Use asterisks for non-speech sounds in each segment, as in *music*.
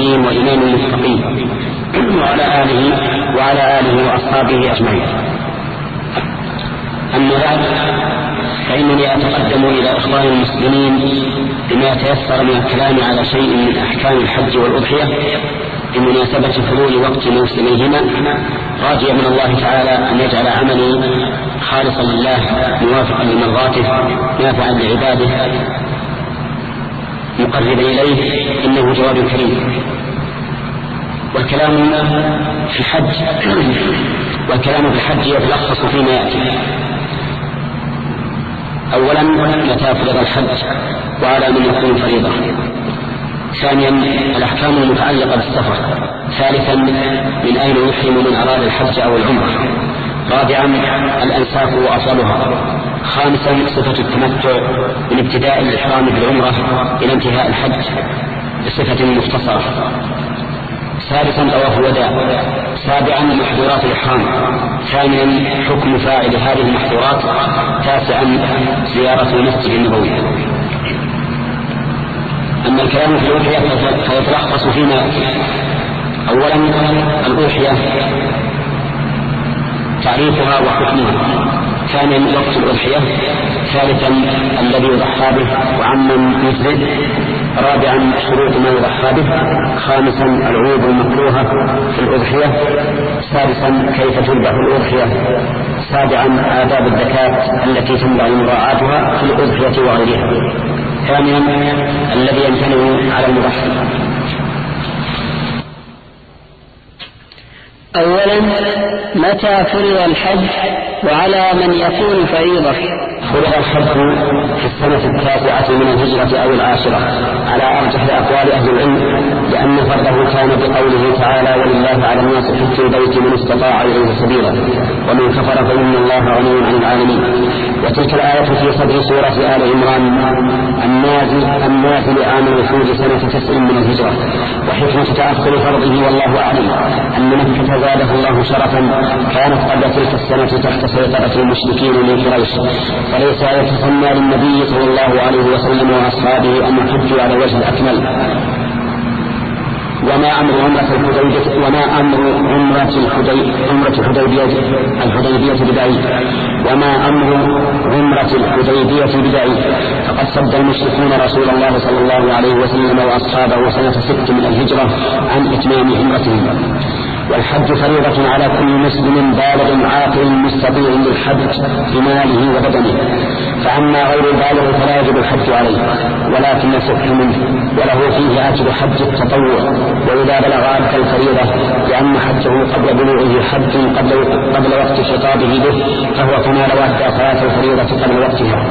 النبيين وإمام المتقين. *clears throat* وعلى آله وعلى آله وأصحابه أجمعين. أما بعد فإنني أتقدم إلى إخوان المسلمين بما تيسر من الكلام على شيء من أحكام الحج والأضحية بمناسبة حلول وقت موسميهما. راجيا من الله تعالى أن يجعل عملي خالصا لله موافقا لمرضاته نافعا لعباده مقربا إليه إنه جواب كريم. والكلام في الحج والكلام في الحج يتلخص فيما يأتي. أولا متى فرض الحج؟ وعلى من يكون فريضة. ثانيا الأحكام المتعلقة بالسفر. ثالثا من أين يحرم من أراد الحج أو العمرة. رابعا الأنساك وأصلها. خامسا صفة التمتع من ابتداء الإحرام بالعمرة إلى انتهاء الحج بصفة مختصرة. سادسا طواف الوداع. سابعا محظورات الإحرام. ثامنا حكم فاعل هذه المحظورات. تاسعا زيارة المسجد النبوي. أما الكلام في الأضحية فيتلخص فيما أولا الأضحية تعريفها وحكمها. ثانيا وقت الأضحية. ثالثا الذي يضحى به وعمن يفرد رابعا شروط ما يضحى به. خامسا العروض المكروهة في الأضحية. سادسا كيف تذبح الأضحية. سابعا آداب الزكاة التي تنبغي مراعاتها في الأضحية وغيرها. ثانيا الذي يمتنع على المضحي. أولا متى فرض الحج وعلى من يكون فريضة؟ فرض الحج في السنة التاسعة من الهجرة أو العاشرة على أرجح أقوال أهل العلم. لأن فرضه كان بقوله تعالى ولله على الناس حج البيت من استطاع إليه سبيلا. ومن كفر فإن الله غني عن العالمين. وتلك الآية في صدر سورة آل عمران. النازل النازل عام الوفود سنة تسع من الهجرة. وحكمة تأخر فرضه والله أعلم أن مكة زاده الله شرفا. كانت قبل تلك السنة تحت سيطرة المشركين من قريش. فليس يتسنى للنبي صلى الله عليه وسلم وأصحابه أن يحجوا على الوجه الأكمل. وما أمر عمرة الحديبية وما أمر عمرة الحديبية الحديبية بدعي وما أمر عمرة الحديبية بدعي فقد صد المشركون رسول الله صلى الله عليه وسلم وأصحابه سنة ست من الهجرة عن إتمام عمرتهم. والحج فريضة على كل مسلم بالغ عاقل مستطيع للحج بماله وبدنه. فأما غير البالغ فلا يجب الحج عليه ولكن يصح منه وله فيه أجر حج التطوع. وإذا بلغ أدى الفريضة لأن حجه قبل بلوغه حج قبل قبل وقت خطابه به فهو كما لو أدى صلاة الفريضة قبل وقتها.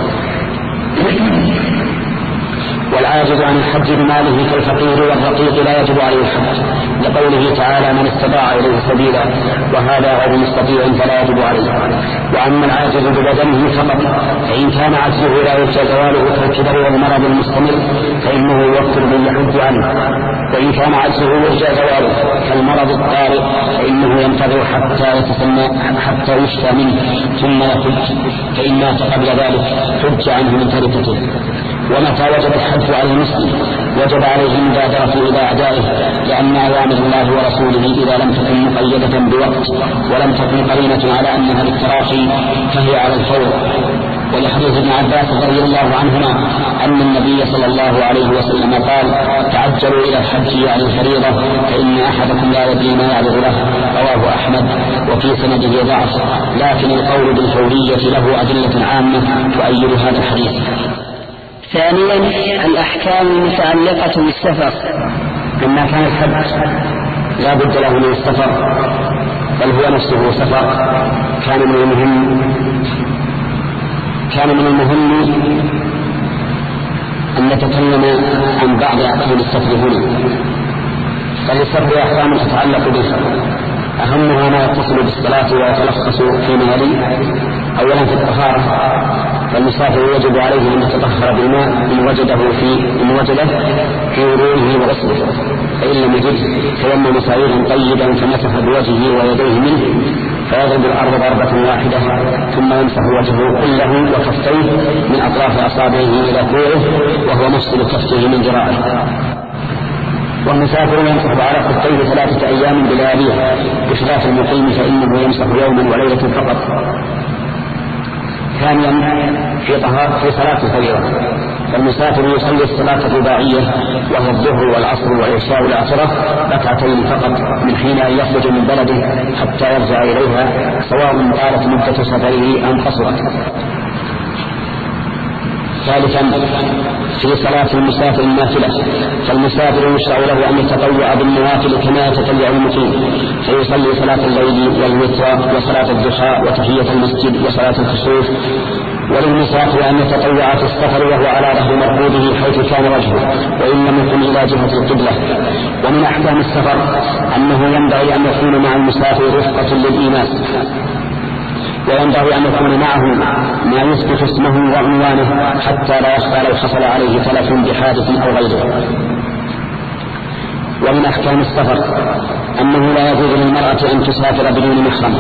والعاجز عن الحج بماله كالفقير والرقيق لا يجب عليه الحج. لقوله تعالى من استطاع إليه سبيلا وهذا غير مستطيع فلا يجب عليه. وأما العاجز ببدنه فقط فإن كان عجزه لا يرجى زواله كالكبر والمرض المستمر فإنه يوفر من يحج عنه. وإن كان عجزه يرجى زواله كالمرض الطارئ فإنه ينتظر حتى يتسمى حتى يشفى منه ثم يحج. فإن مات قبل ذلك حج عنه من تركته. ومتى وجب الحج على المسلم. وجب عليه المبادرة إلى أعدائه لأن أوامر الله ورسوله إذا لم تكن مقيدة بوقت ولم تكن قرينة على أنها للتراخي فهي على الفور. ولحديث ابن عباس رضي الله عنهما أن النبي صلى الله عليه وسلم قال تعجلوا إلى الحج عن الفريضة فإن أحدكم لا يدري ما يعرض له. رواه أحمد وفي سنده ضعف لكن القول بالفورية له أدلة عامة تؤيد هذا الحديث. ثانيا الأحكام المتعلقة بالسفر. لما كان الحج لا بد له من السفر بل هو نفسه سفر. كان من المهم كان من المهم أن نتكلم عن بعض أحكام السفر هنا. فللسفر أحكام تتعلق بالسفر أهمها ما يتصل بالصلاة ويتلخص فيما يلي أولا في الطهارة. فالمسافر يجب عليه أن يتطهر بالماء إن وجده في إن وجده في وضوئه وغسله. فإن لم يجد تيمم صعيدا طيبا فمسح بوجهه ويديه منه فيضرب الأرض ضربة واحدة ثم يمسح وجهه كله وكفيه من أطراف أصابعه إلى كوعه وهو مفصل كفيه من ذراعه والمسافر يمسح على خفيه ثلاثة أيام بلياليها بخلاف المقيم فإنه يمسح يوما وليلة فقط. ثانيا في طهارة في صلاة الفريضة فالمسافر يصلي الصلاة الرباعية وهي الظهر والعصر والعشاء والآخرة ركعتين فقط من حين أن يخرج من بلده حتى يرجع إليها سواء طالت مدة سفره أم قصرت. ثالثا في صلاة المسافر النافلة فالمسافر يشرع له أن يتطوع بالنوافل كما يتطوع المقيم فيصلي صلاة الليل والوتر وصلاة الضحى وتحية المسجد وصلاة الكسوف وللمسافر أن يتطوع في السفر وهو على ظهر مركوبه حيث كان وجهه وإن لم يكن إلى جهة القبلة. ومن أحكام السفر أنه ينبغي أن يكون مع المسافر رفقة للإيمان. وينبغي أن يكون معه ما يثبت اسمه وعنوانه حتى لا يخفى لو حصل عليه تلف بحادث أو غيره. ومن أحكام السفر أنه لا يجوز للمرأة أن تسافر بدون محرم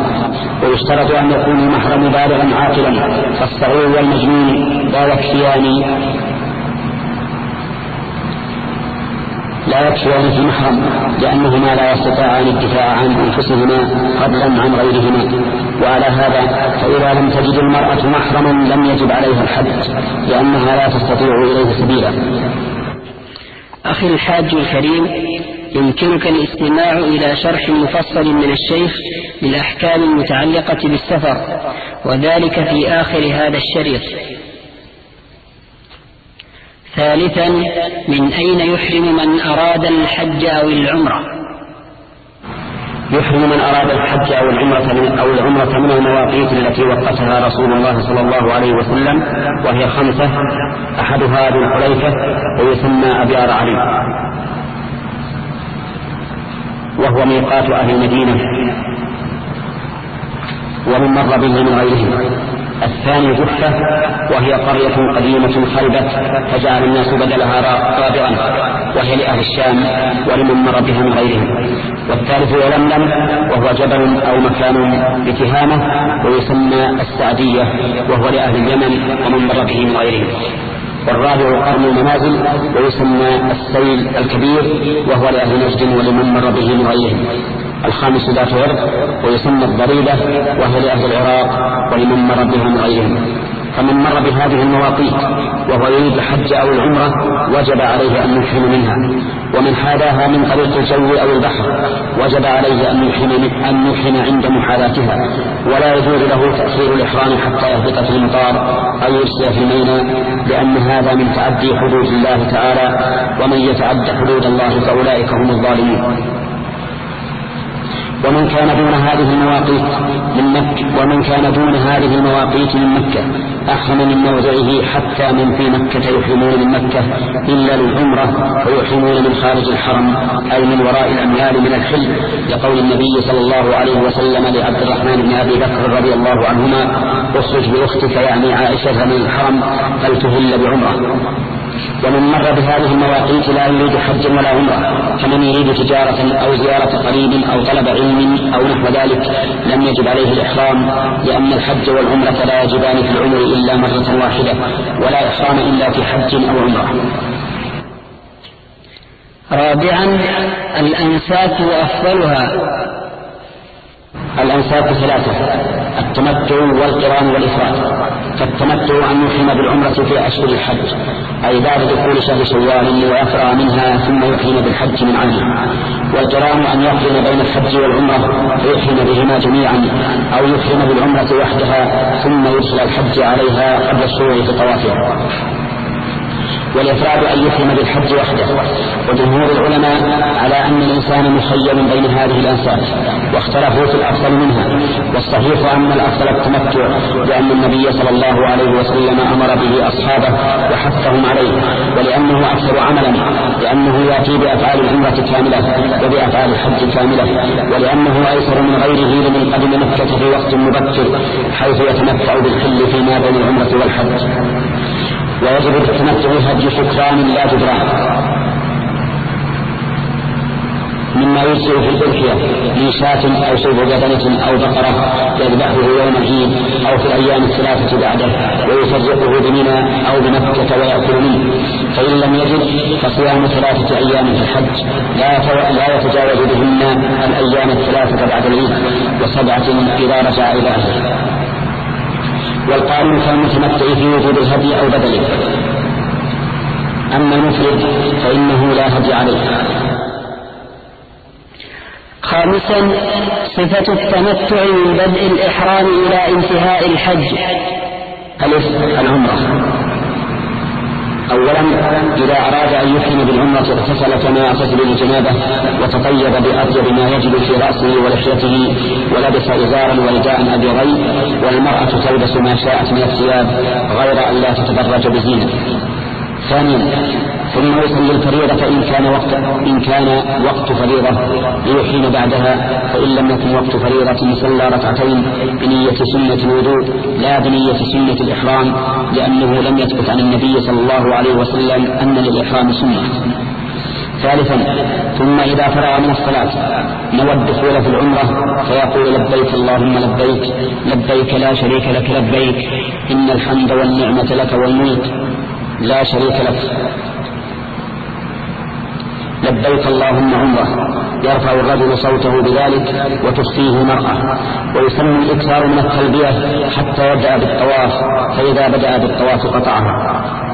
ويشترط أن يكون المحرم بالغا عاقلا فالصغير والمجنون لا يكفيان لا يكفيان في محرم لأنهما لا يستطيعان الدفاع عن أنفسهما فضلا عن غيرهما. وعلى هذا فإذا لم تجد المرأة محرما لم يجب عليها الحج لأنها لا تستطيع إليه سبيلا. أخي الحاج الكريم يمكنك الاستماع إلى شرح مفصل من الشيخ للأحكام المتعلقة بالسفر وذلك في آخر هذا الشريط. ثالثا من أين يحرم من أراد الحج أو العمرة؟ يحرم من أراد الحج أو العمرة من أو العمرة من المواقيت التي وقتها رسول الله صلى الله عليه وسلم وهي خمسة أحدها ذو الحليفة ويسمى أبيار علي. وهو ميقات أهل المدينة ومن مر به من غيرهم. الثاني جفة وهي قرية قديمة خربت فجعل الناس بدلها رابعا وهي لأهل الشام ولمن مر بها من غيرهم. والثالث يلملم وهو جبل أو مكان بتهامة ويسمى السعدية وهو لأهل اليمن ومن مر به من غيرهم. والرابع قرن المنازل ويسمى السيل الكبير وهو لأهل نجد ولمن مر به من غيرهم. الخامس ذات عرق ويسمى الضريبة وهي لأهل العراق ولمن مر بها من غيرهم. فمن مر بهذه المواقيت وهو يريد الحج أو العمرة وجب عليه أن يحرم منها. ومن حاذاها من طريق الجو أو البحر وجب عليه أن يحرم أن يحرم عند محاذاتها ولا يجوز له تأخير الإحرام حتى يهبط في المطار أو يرسل في الميناء لأن هذا من تعدي حدود الله تعالى ومن يتعد حدود الله فأولئك هم الظالمون. ومن كان دون هذه المواقيت من مكة ومن كان دون هذه المواقيت من مكة أحرم من موضعه حتى من في مكة يحرمون من مكة إلا للعمرة فيحرمون من خارج الحرم أي من وراء الأميال من الحل. لقول النبي صلى الله عليه وسلم لعبد الرحمن بن أبي بكر رضي الله عنهما اخرج بأختك يعني عائشة من الحرم فلتهل بعمرة. ومن مر بهذه المواقيت لا يريد حجا ولا عمرة. كمن يريد تجارة أو زيارة قريب أو طلب علم أو نحو ذلك لم يجب عليه الإحرام لأن الحج والعمرة لا يجبان في العمر إلا مرة واحدة ولا إحرام إلا في حج أو عمرة. رابعا الأنساك وأفضلها الأنساك ثلاثة التمتع والقران والإفراد فالتمتع أن يحرم بالعمرة في أشهر الحج أي بعد دخول شهر شوال ويفرع منها ثم يحرم بالحج من عامه والقران أن يحرم بين الحج والعمرة فيحرم بهما جميعا أو يحرم بالعمرة وحدها ثم يرسل الحج عليها قبل الشروع في طوافها. والإفراد أن يحرم بالحج وحده. وجمهور العلماء على أن الإنسان مخير بين هذه الأنساب واختلفوا في الأفضل منها. والصحيح أن الأفضل التمتع لأن النبي صلى الله عليه وسلم أمر به أصحابه وحثهم عليه ولأنه أكثر عملا لأنه يأتي بأفعال العمرة كاملة وبأفعال الحج كاملة ولأنه أيسر من غيره لمن قدم مكة في وقت مبكر حيث يتمتع بالحل فيما بين العمرة والحج. ويجب بالتمتع شكران لا جدران. مما يجزئ في الأضحية من شاة أو سوف بدنة أو بقرة يذبحه يوم العيد أو في الأيام الثلاثة بعده ويفرقه بمنى أو بمكة ويأكل منه. فإن لم يجد فصيام ثلاثة أيام في الحج لا لا يتجاوز بهن الأيام الثلاثة بعد العيد وسبعة إذا رجع إلى أهله. والقارن كالمتمتع في وجود الهدي أو بدله. أما المفرد فإنه لا هدي عليه. خامسا صفة التمتع من بدء الإحرام إلى انتهاء الحج. ألف العمرة. أولا إذا أراد أن يحرم بالعمرة اغتسل كما يغتسل للجنابة وتطيب بأطيب ما يجب في رأسه ولحيته ولبس إزارا ورداء أبيضين والمرأة تلبس ما شاءت من الثياب غير أن لا تتدرج بزينة. ثانيا ثم يصلي الفريضة إن كان وقت إن كان وقت فريضة. ليحين بعدها فإن لم يكن وقت فريضة صلى ركعتين بنية سنة الوضوء لا بنية سنة الإحرام لأنه لم يثبت عن النبي صلى الله عليه وسلم أن للإحرام سنة. ثالثا ثم إذا فرغ من الصلاة نوى الدخول في العمرة فيقول لبيك اللهم لبيك لبيك لا شريك لك لبيك إن الحمد والنعمة لك والملك. لا شريك لك. لبيك اللهم عمره. يرفع الرجل صوته بذلك وتخفيه مرأة. ويسمى الإكثار من التلبية حتى يبدأ بالطواف. فإذا بدأ بالطواف قطعها.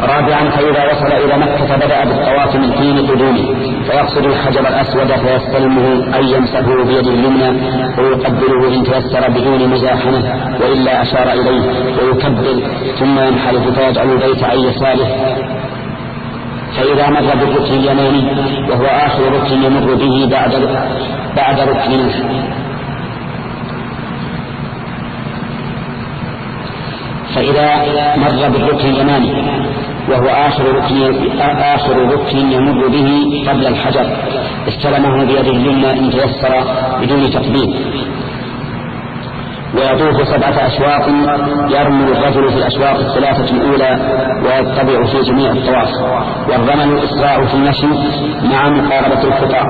رابعا فإذا وصل إلى مكة بدأ بالطواف من حين قدومه فيقصد الحجر الأسود فيستلمه أي يمسحه بيده اليمنى ويقبله إن تيسر بدون مزاحمة وإلا أشار إليه ويكبر ثم ينحرف فيجعل البيت عن يساره فإذا مر بالركن اليماني وهو آخر ركن يمر به بعد بعد ركن فإذا مر بالركن اليماني وهو آخر ركن آخر ركن يمر به قبل الحجر. استلمه بيده اليمنى إن تيسر بدون تقبيل ويطوف سبعة أشواط يرمي الرجل في الأشواط الثلاثة الأولى ويتبع في جميع الطواف. والرمل الإسراع في المشي مع مقاربة الخطى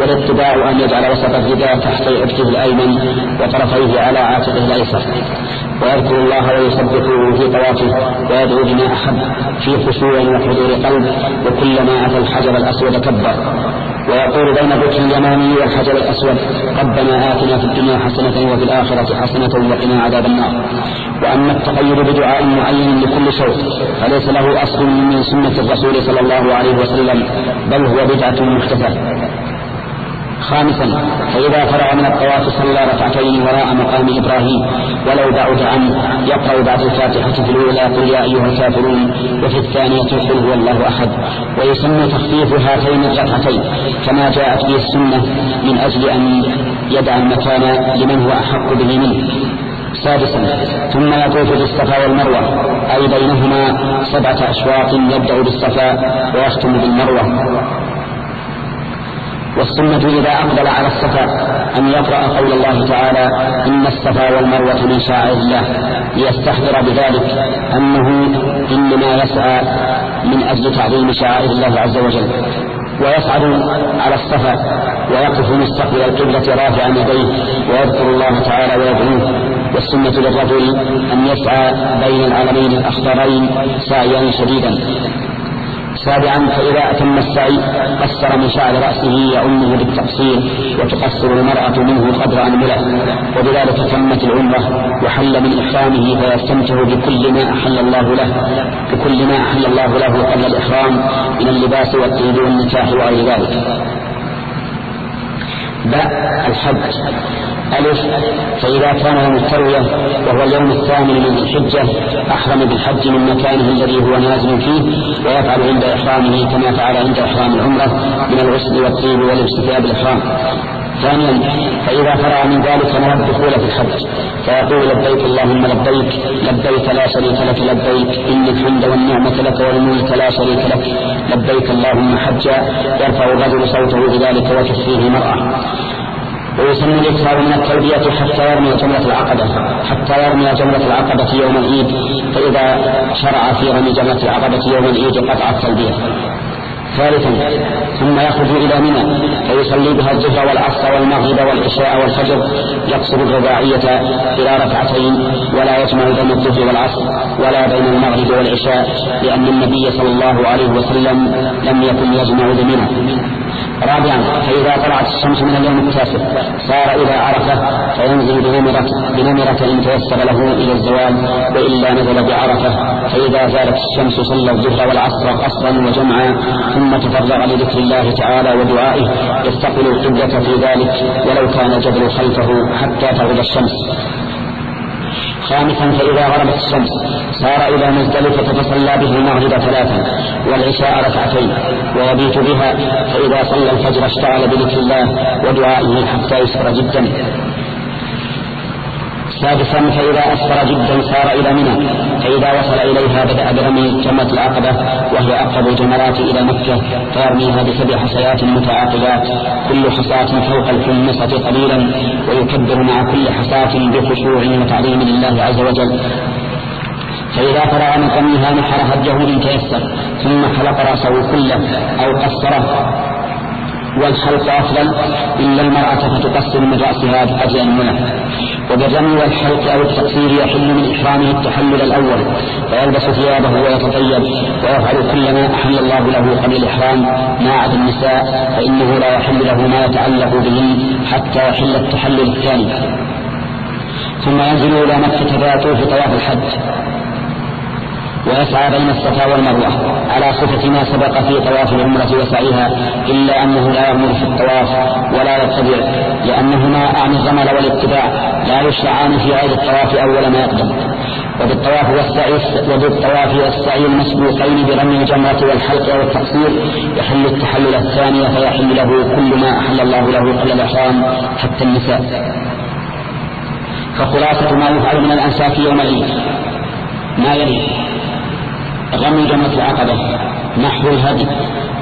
والاتباع أن يجعل وسط الرداء تحت عبده الأيمن وطرفيه على عاتقه الأيسر. ويذكر الله ويسبحه في طوافه ويدعو بما أحب في خشوع وحضور قلب وكلما أتى الحجر الأسود كبر. ويقول بين الركن اليماني والحجر الأسود ربنا آتنا في الدنيا حسنة وفي الآخرة حسنة وقنا عذاب النار. وأما التقيد بدعاء معين لكل صوت فليس له أصل من سنة الرسول صلى الله عليه وسلم بل هو بدعة محدثة خامسا فإذا فرغ من الطواف صلى ركعتين وراء مقام إبراهيم ولو بعد عنه يقرأ بعد الفاتحة في الأولى قل يا أيها الكافرون وفي الثانية قل هو الله أحد. ويسمى تخفيف هاتين الركعتين كما جاءت به السنة من أجل أن يدع المكان لمن هو أحق به منه. سادسا ثم يطوف بالصفا والمروة أي بينهما سبعة أشواط يبدأ بالصفا ويختم بالمروة. والسنة إذا أقبل على الصفا أن يقرأ قول الله تعالى إن الصفا والمروة من شعائر الله ليستحضر بذلك أنه إنما يسعى من أجل تعظيم شعائر الله عز وجل. ويصعد على الصفا ويقف مستقبل القبلة رافعا يديه ويذكر الله تعالى ويدعوه والسنة للرجل أن يسعى بين العلمين الأخضرين سعيا شديدا. سابعا فإذا أتم السعي قصر من شعر رأسه يؤمه بالتقصير وتقصر المرأة منه قدر أنملة. وبذلك تمت العمرة وحل من إحرامه فيستمتع بكل ما أحل الله له بكل ما أحل الله له قبل الإحرام من اللباس والطيب والنكاح وغير ذلك. باء الحج. ألف فإذا كان يوم التروية وهو اليوم الثامن من الحجة أحرم بالحج من مكانه الذي هو نازل فيه ويفعل عند إحرامه كما فعل عند إحرام العمرة من الغسل والطيب ولبس ثياب الإحرام. ثانيا فإذا فرغ من ذلك نوى الدخول في الحج فيقول لبيك اللهم لبيك لبيك لا شريك لك لبيك إن الحمد والنعمة لك والملك لا شريك لك لبيك اللهم حجا يرفع الرجل صوته بذلك وتفيه المرأة ويسمى الإكثار من التلبية حتى يرمي جمرة العقبة حتى يرمي جمرة العقبة يوم العيد. فإذا شرع في رمي جمرة العقبة يوم العيد قطع التلبية ثالثا ثم يخرج إلى منى فيصلي بها الظهر والعصر والمغرب والعشاء والفجر يقصر الرباعية إلى ركعتين ولا يجمع بين الظهر والعصر ولا بين المغرب والعشاء لأن النبي صلى الله عليه وسلم لم يكن يجمع بمنى. رابعا فإذا طلعت الشمس من اليوم التاسع صار إلى عرفة فينزل بنمرة, بنمرة إن تيسر له إلى الزوال وإلا نزل بعرفة. فإذا زالت الشمس صلى الظهر والعصر قصرا وجمعا ثم تفرغ لذكر الله تعالى ودعائه يستقبل القبلة في ذلك ولو كان الجبل خلفه حتى تغرب الشمس. خامسا فإذا غربت الشمس صار إلى مزدلفة فصلى به المغرب ثلاثا والعشاء ركعتين ويبيت بها فإذا صلى الفجر اشتغل بذكر الله ودعائه حتى يسر جدا. سادسا فإذا أسفر جدا سار إلى منى فإذا وصل إليها بدأ برمي جمرة العقبة وهي أقرب الجمرات إلى مكة فيرميها بسبع حصيات متعاقبات كل حصاة فوق الخمسة قليلا ويكبر مع كل حصاة بخشوع وتعظيم لله عز وجل. فإذا فرغ من رميها نحر هجه إن تيسر ثم حلق رأسه كله أو قصره. والحلق أفضل إلا المرأة فتقصر من رأسها بأجل المنى وبالرمي والحلق أو التقصير يحل من إحرامه التحلل الأول فيلبس ثيابه ويتطيب ويفعل كل ما أحل الله له قبل الإحرام. ما عدا النساء فإنه لا يحل له ما يتعلق به حتى يحل التحلل الثاني. ثم ينزل إلى مكة فيطوف طواف الحج ويسعى بين الصفا والمروة. على صفة ما سبق في طواف العمرة وسعيها إلا أنه لا يأمر في الطواف ولا يتبع لأنهما أعني الرمل والاتباع لا يشرعان في غير الطواف أول ما يقدم. وبالطواف والسعي وبالطواف والسعي المسبوقين برمي الجمرة والحلق والتقصير يحل التحلل الثاني فيحل له كل ما أحل الله له قبل الإحرام حتى النساء. فخلاصة ما يفعل من الأنساك يوم العيد. ما يلي؟ رمي جمرة العقبة نحو الهدي.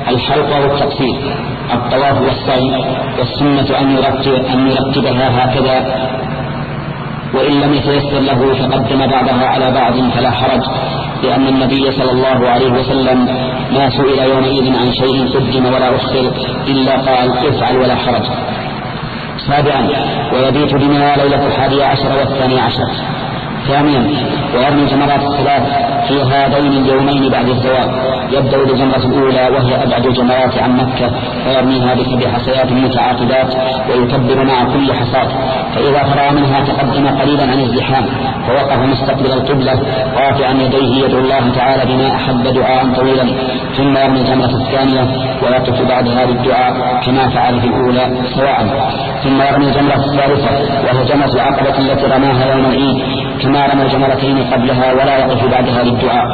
الحلقة والتقصير. الطواف والسعي. والسنة أن يرتب أن يرتبها هكذا. وإن لم يتيسر له فقدم بعضها على بعض فلا حرج لأن النبي صلى الله عليه وسلم ما سئل يومئذ عن شيء قدم ولا أخر إلا قال افعل ولا حرج. سابعا. ويبيت بنا ليلة الحادي عشر والثاني عشر. ثانيا ويرمي جمرات الثلاث في هذين اليومين بعد الزواج يبدأ بالجمرة الأولى وهي أبعد الجمرات عن مكة فيرميها بسبع حصيات متعاقبات ويكبر مع كل حصاة. فإذا فرغ منها تقدم قليلا عن الزحام فوقف مستقبل القبلة رافعا يديه يدعو الله تعالى بما أحب دعاء طويلا. ثم يرمي الجمرة الثانية ويقف بعدها بالدعاء كما فعل في الأولى سواء. ثم يرمي الجمرة الثالثة وهي جمرة العقبة التي رماها يوم العيد. كما رمى الجمرتين قبلها ولا يقف بعدها للدعاء.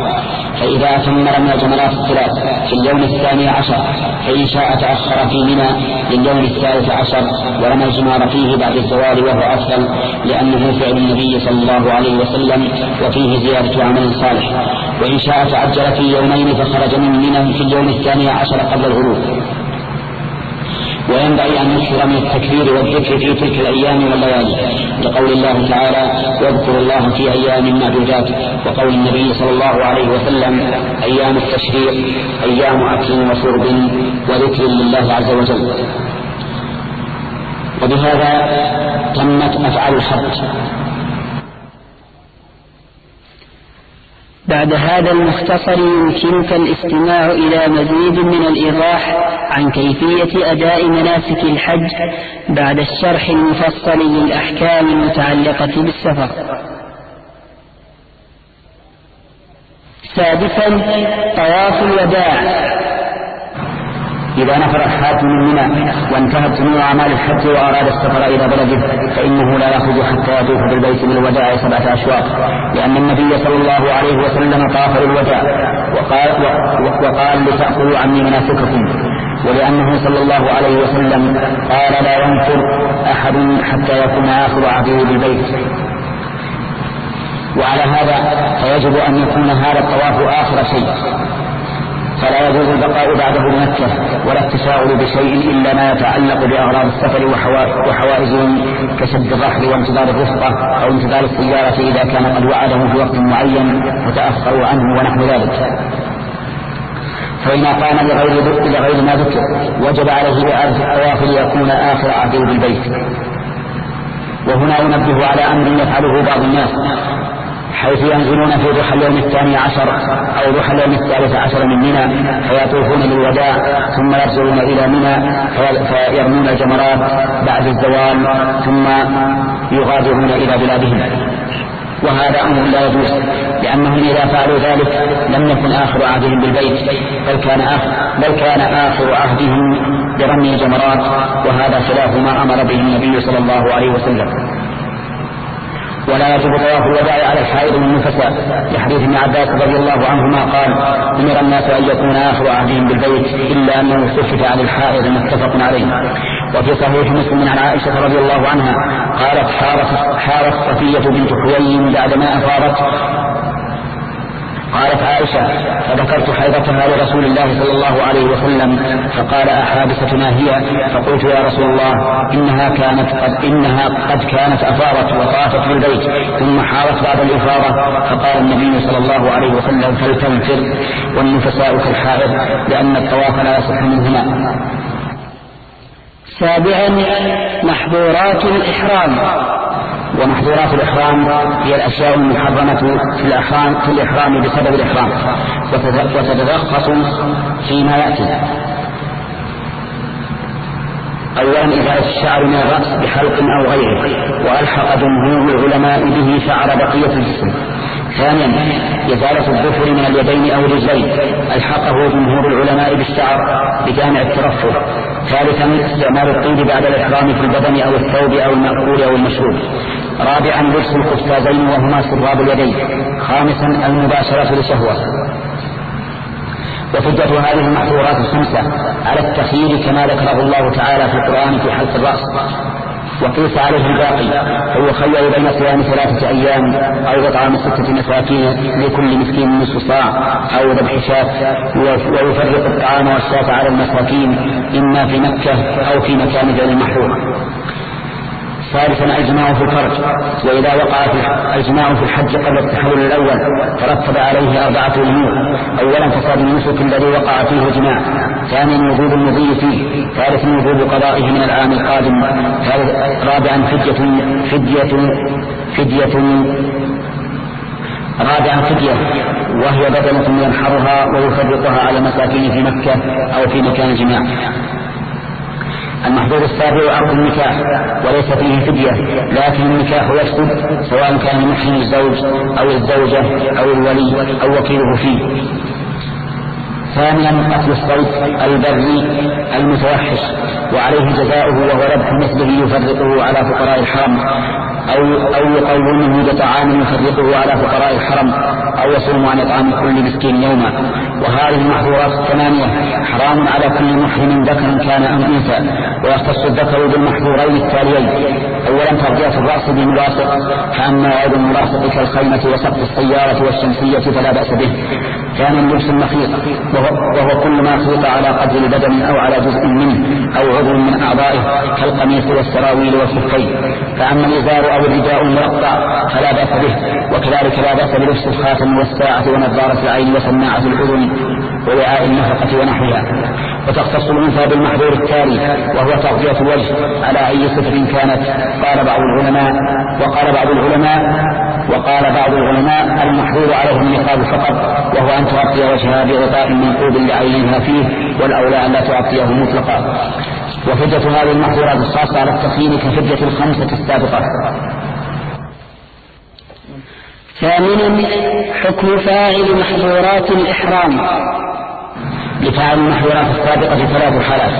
فإذا تم رمى جمرات الثلاث في اليوم الثاني عشر فإن شاء تأخر في منى لليوم الثالث عشر ورمى الجمار فيه بعد الزوال وهو أفضل لأنه فعل النبي صلى الله عليه وسلم وفيه زيادة عمل صالح. وإن شاء تعجل في يومين فخرج من منى في اليوم الثاني عشر قبل الغروب. وينبغي أن نكثر من التكبير والذكر في تلك الأيام والليالي. لقول الله تعالى واذكر الله في أيام معدودات. وقول النبي صلى الله عليه وسلم أيام التشريق أيام أكل وشرب وذكر لله عز وجل. وبهذا تمت أفعال الحج بعد هذا المختصر يمكنك الاستماع إلى مزيد من الإيضاح عن كيفية أداء مناسك الحج بعد الشرح المفصل للأحكام المتعلقة بالسفر. سادسا طواف الوداع. إذا نفر الحاج من منى وانتهت جميع أعمال الحج وأراد السفر إلى بلده فإنه لا يخرج حتى يطوف بالبيت بالوداع سبعة أشواط لأن النبي صلى الله عليه وسلم طاف للوداع وقال, وقال لتأخذوا عني مناسككم ولأنه صلى الله عليه وسلم قال لا ينفر أحد حتى يكون آخر عهده بالبيت. وعلى هذا فيجب أن يكون هذا الطواف آخر شيء. فلا يجوز البقاء بعده بمكة ولا التشاغل بشيء إلا ما يتعلق بأغراض السفر وحوائجهم كشد الرحل وانتظار الرفقة أو انتظار السيارة إذا كان قد وعده في وقت معين فتأخروا عنه ونحو ذلك. فإن قام لغير لغير ما ذكر وجب عليه إعادة الطواف ليكون آخر عهده بالبيت. وهنا أنبه على أمر يفعله بعض الناس. حيث ينزلون في ضحى اليوم الثاني عشر أو ضحى اليوم الثالث عشر من منى فيطوفون للوداع ثم يرجعون إلى منى فيرمون الجمرات بعد الزوال ثم يغادرون إلى بلادهم. وهذا أمر لا يجوز لأنهم إذا فعلوا ذلك لم يكن آخر عهدهم بالبيت بل كان آخر, بل كان آخر عهدهم برمي الجمرات وهذا خلاف ما أمر به النبي صلى الله عليه وسلم. ولا يجب طواف الوداع على الحائض والنفساء لحديث ابن عباس رضي الله عنهما قال أمر الناس أن يكون آخر عهدهم بالبيت إلا أنه سكت عن الحائض متفق عليه. وفي صحيح مسلم عن عائشة رضي الله عنها قالت حارت حارت صفية بنت حوي بعدما أفاضت قالت عائشة فذكرت حيضتها لرسول الله صلى الله عليه وسلم فقال أحابستنا هي فقلت يا رسول الله إنها كانت قد إنها قد كانت أفاضت وطافت في البيت ثم حارت بعد الإفاضة فقال النبي صلى الله عليه وسلم فلتنفر والنفساء كالحائض لأن الطواف لا يصح منهما. سابعا محظورات الإحرام. ومحظورات الإحرام هي الأشياء المحرمة في الإحرام في الإحرام بسبب الإحرام. وتتلخص فيما يأتي. أولا إزالة الشعر من الرأس بحلق أو غيره وألحق جمهور العلماء به شعر بقية الجسم. ثانيا إزالة الظفر من اليدين أو الرجلين. ألحقه جمهور العلماء بالشعر بجامع الترفه. ثالثا استعمال الطيب بعد الإحرام في البدن أو الثوب أو المأكول أو المشروب. رابعا لبس القفازين وهما سراب اليدين. خامسا المباشرة لشهوة وحجة هذه المحظورات الخمسة على التخيير كما ذكره الله تعالى في القرآن في حلق الرأس. وقيس عليه الباقي فهو خير بين صيام ثلاثة أيام أو إطعام ستة مساكين لكل مسكين نصف صاع أو ذبح شاة. ويفرق الطعام والشاة على المساكين إما في مكة أو في مكان غير المحروم. ثالثا الجماع في الفرج وإذا وقع في الجماع في الحج قبل التحلل الأول ترتب عليه أربعة أمور أولا فساد النسك الذي وقع فيه الجماع ثانيا وجود المضي فيه ثالثا وجود قضائه من العام القادم رابعا فدية فدية فدية رابعا فدية وهي بدنة ينحرها ويفرقها على المساكين في مكة أو في مكان الجماع المحظور السابع عقد النكاح وليس فيه فدية لكن النكاح يفسد سواء كان المحسن الزوج أو الزوجة أو الولي أو وكيله فيه. ثانيا قتل الصوت البري المتوحش وعليه جزاؤه وهو ذبح مثله يفرقه على فقراء الحرم. أو أو يقومه بطعام يفرقه على فقراء الحرم أو يصوم عن إطعام كل مسكين يوما. وهذه المحظورات الثمانية حرام على كل محرم ذكر كان أم أنثى. ويختص الذكر بالمحظورين التاليين. أولا تغطية الرأس بملاصق فأما عيد الملاصق كالخيمة وسقف السيارة والشمسية فلا بأس به. ثانيا لبس المخيط وهو, وهو كل ما خيط على قدر البدن أو على جزء منه أو عضو من أعضائه كالقميص والسراويل والخفين. فأما الإزار أو الرداء المرقع فلا بأس به وكذلك لا بأس بلبس الخاتم والساعة ونظارة العين وسماعة الأذن ووعاء النفقة ونحوها. وتختص الأنثى بالمحظور التالي وهو تغطية الوجه على أي ستر كانت؟ قال بعض العلماء وقال بعض العلماء وقال بعض العلماء المحظور عليه النقاب فقط وهو أن تغطي وجهها بغطاء منقوب لعينها فيه والأولى أن لا تغطيه مطلقا. وفدة هذه المحظورات الخاصة على التقييم كفدة الخمسة السابقة. ثامنا حكم فاعل محظورات الإحرام. لفعل المحظورات السابقة ثلاث حالات.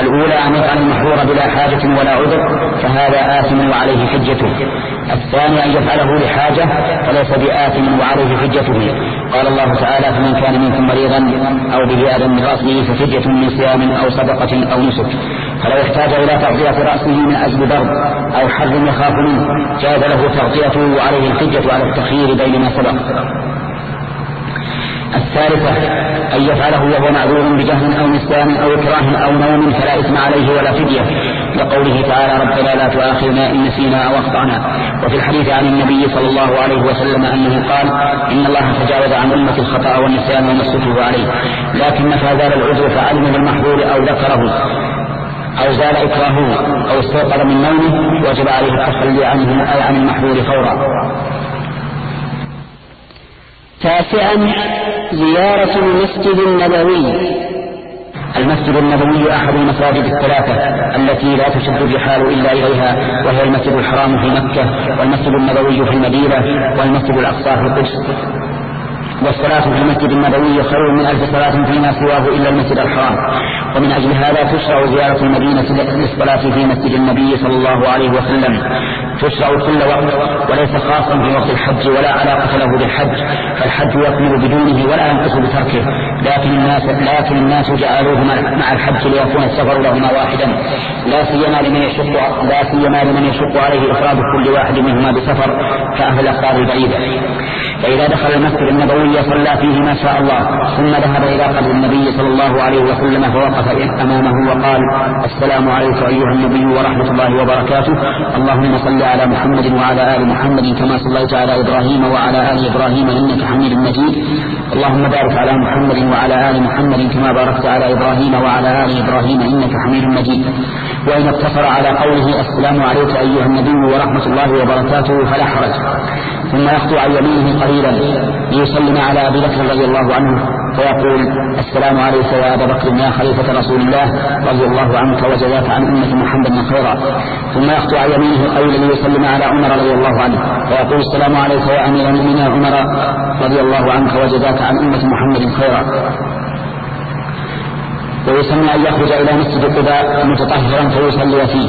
الأولى أن يفعل المحظور بلا حاجة ولا عذر فهذا آثم وعليه حجته. الثاني أن يفعله لحاجة فليس بآثم وعليه حجته. قال الله تعالى فمن كان منكم مريضا أو به أذى من رأسه ففدية من صيام أو صدقة أو نسك. فلو احتاج إلى تغطية رأسه من أجل ضرب أو حر يخاف منه جاز له تغطيته وعليه الحجة على التخيير بين ما سبق. الثالثة أن يفعله وهو معذور بجهل أو نسيان أو إكراه أو نوم فلا إثم عليه ولا فدية. لقوله تعالى ربنا لا تؤاخذنا إن نسينا أو أخطأنا. وفي الحديث عن النبي صلى الله عليه وسلم أنه قال إن الله تجاوز عن أمة الخطأ والنسيان وما استكره عليه. لكن متى زال العذر فعلم بالمحظور أو ذكره أو زال إكراهه أو استيقظ من نومه وجب عليه التخلي عنه أي عن المحظور فورا. تاسعا زيارة المسجد النبوي. المسجد النبوي أحد المساجد الثلاثة التي لا تشد الرحال إلا إليها وهي المسجد الحرام في مكة والمسجد النبوي في المدينة والمسجد الأقصى في القدس. والصلاة في المسجد النبوي خير من ألف صلاة فيما سواه إلا المسجد الحرام. ومن أجل هذا تشرع زيارة المدينة للصلاة في مسجد النبي صلى الله عليه وسلم. تشرع كل وقت وليس خاصا في وقت الحج ولا علاقة له بالحج فالحج يكمل بدونه ولا ينقص بتركه. لكن الناس لكن الناس جعلوه مع الحج ليكون السفر لهما واحدا. لا سيما لمن يشق لا سيما لمن يشق عليه إفراد كل واحد منهما بسفر كأهل الأقطار البعيدة. فإذا دخل المسجد النبوي صلى فيه ما شاء الله ثم ذهب إلى قبر النبي صلى الله عليه وسلم فوقف أمامه وقال السلام عليك أيها النبي ورحمة الله وبركاته اللهم صل على محمد وعلى آل محمد كما صليت على إبراهيم وعلى آل إبراهيم إنك حميد مجيد. اللهم بارك على محمد وعلى آل محمد كما باركت على إبراهيم وعلى آل إبراهيم إنك حميد مجيد. وإن اقتصر على قوله السلام عليك أيها النبي ورحمة الله وبركاته فلا حرج. ثم يخطو عن يمينه قليلا ليسلم على أبي بكر رضي الله عنه فيقول السلام عليك يا أبا بكر يا خليفة رسول الله رضي الله عنك وجزاك عن أمة محمد خيرا. ثم يخطو عن يمينه قليلا ليسلم على عمر رضي الله عنه فيقول السلام عليك يا أمير المؤمنين عمر رضي الله عنك وجزاك عن أمة محمد خيرا. ويسمى أن يخرج إلى مسجد قباء متطهرا فيصلي فيه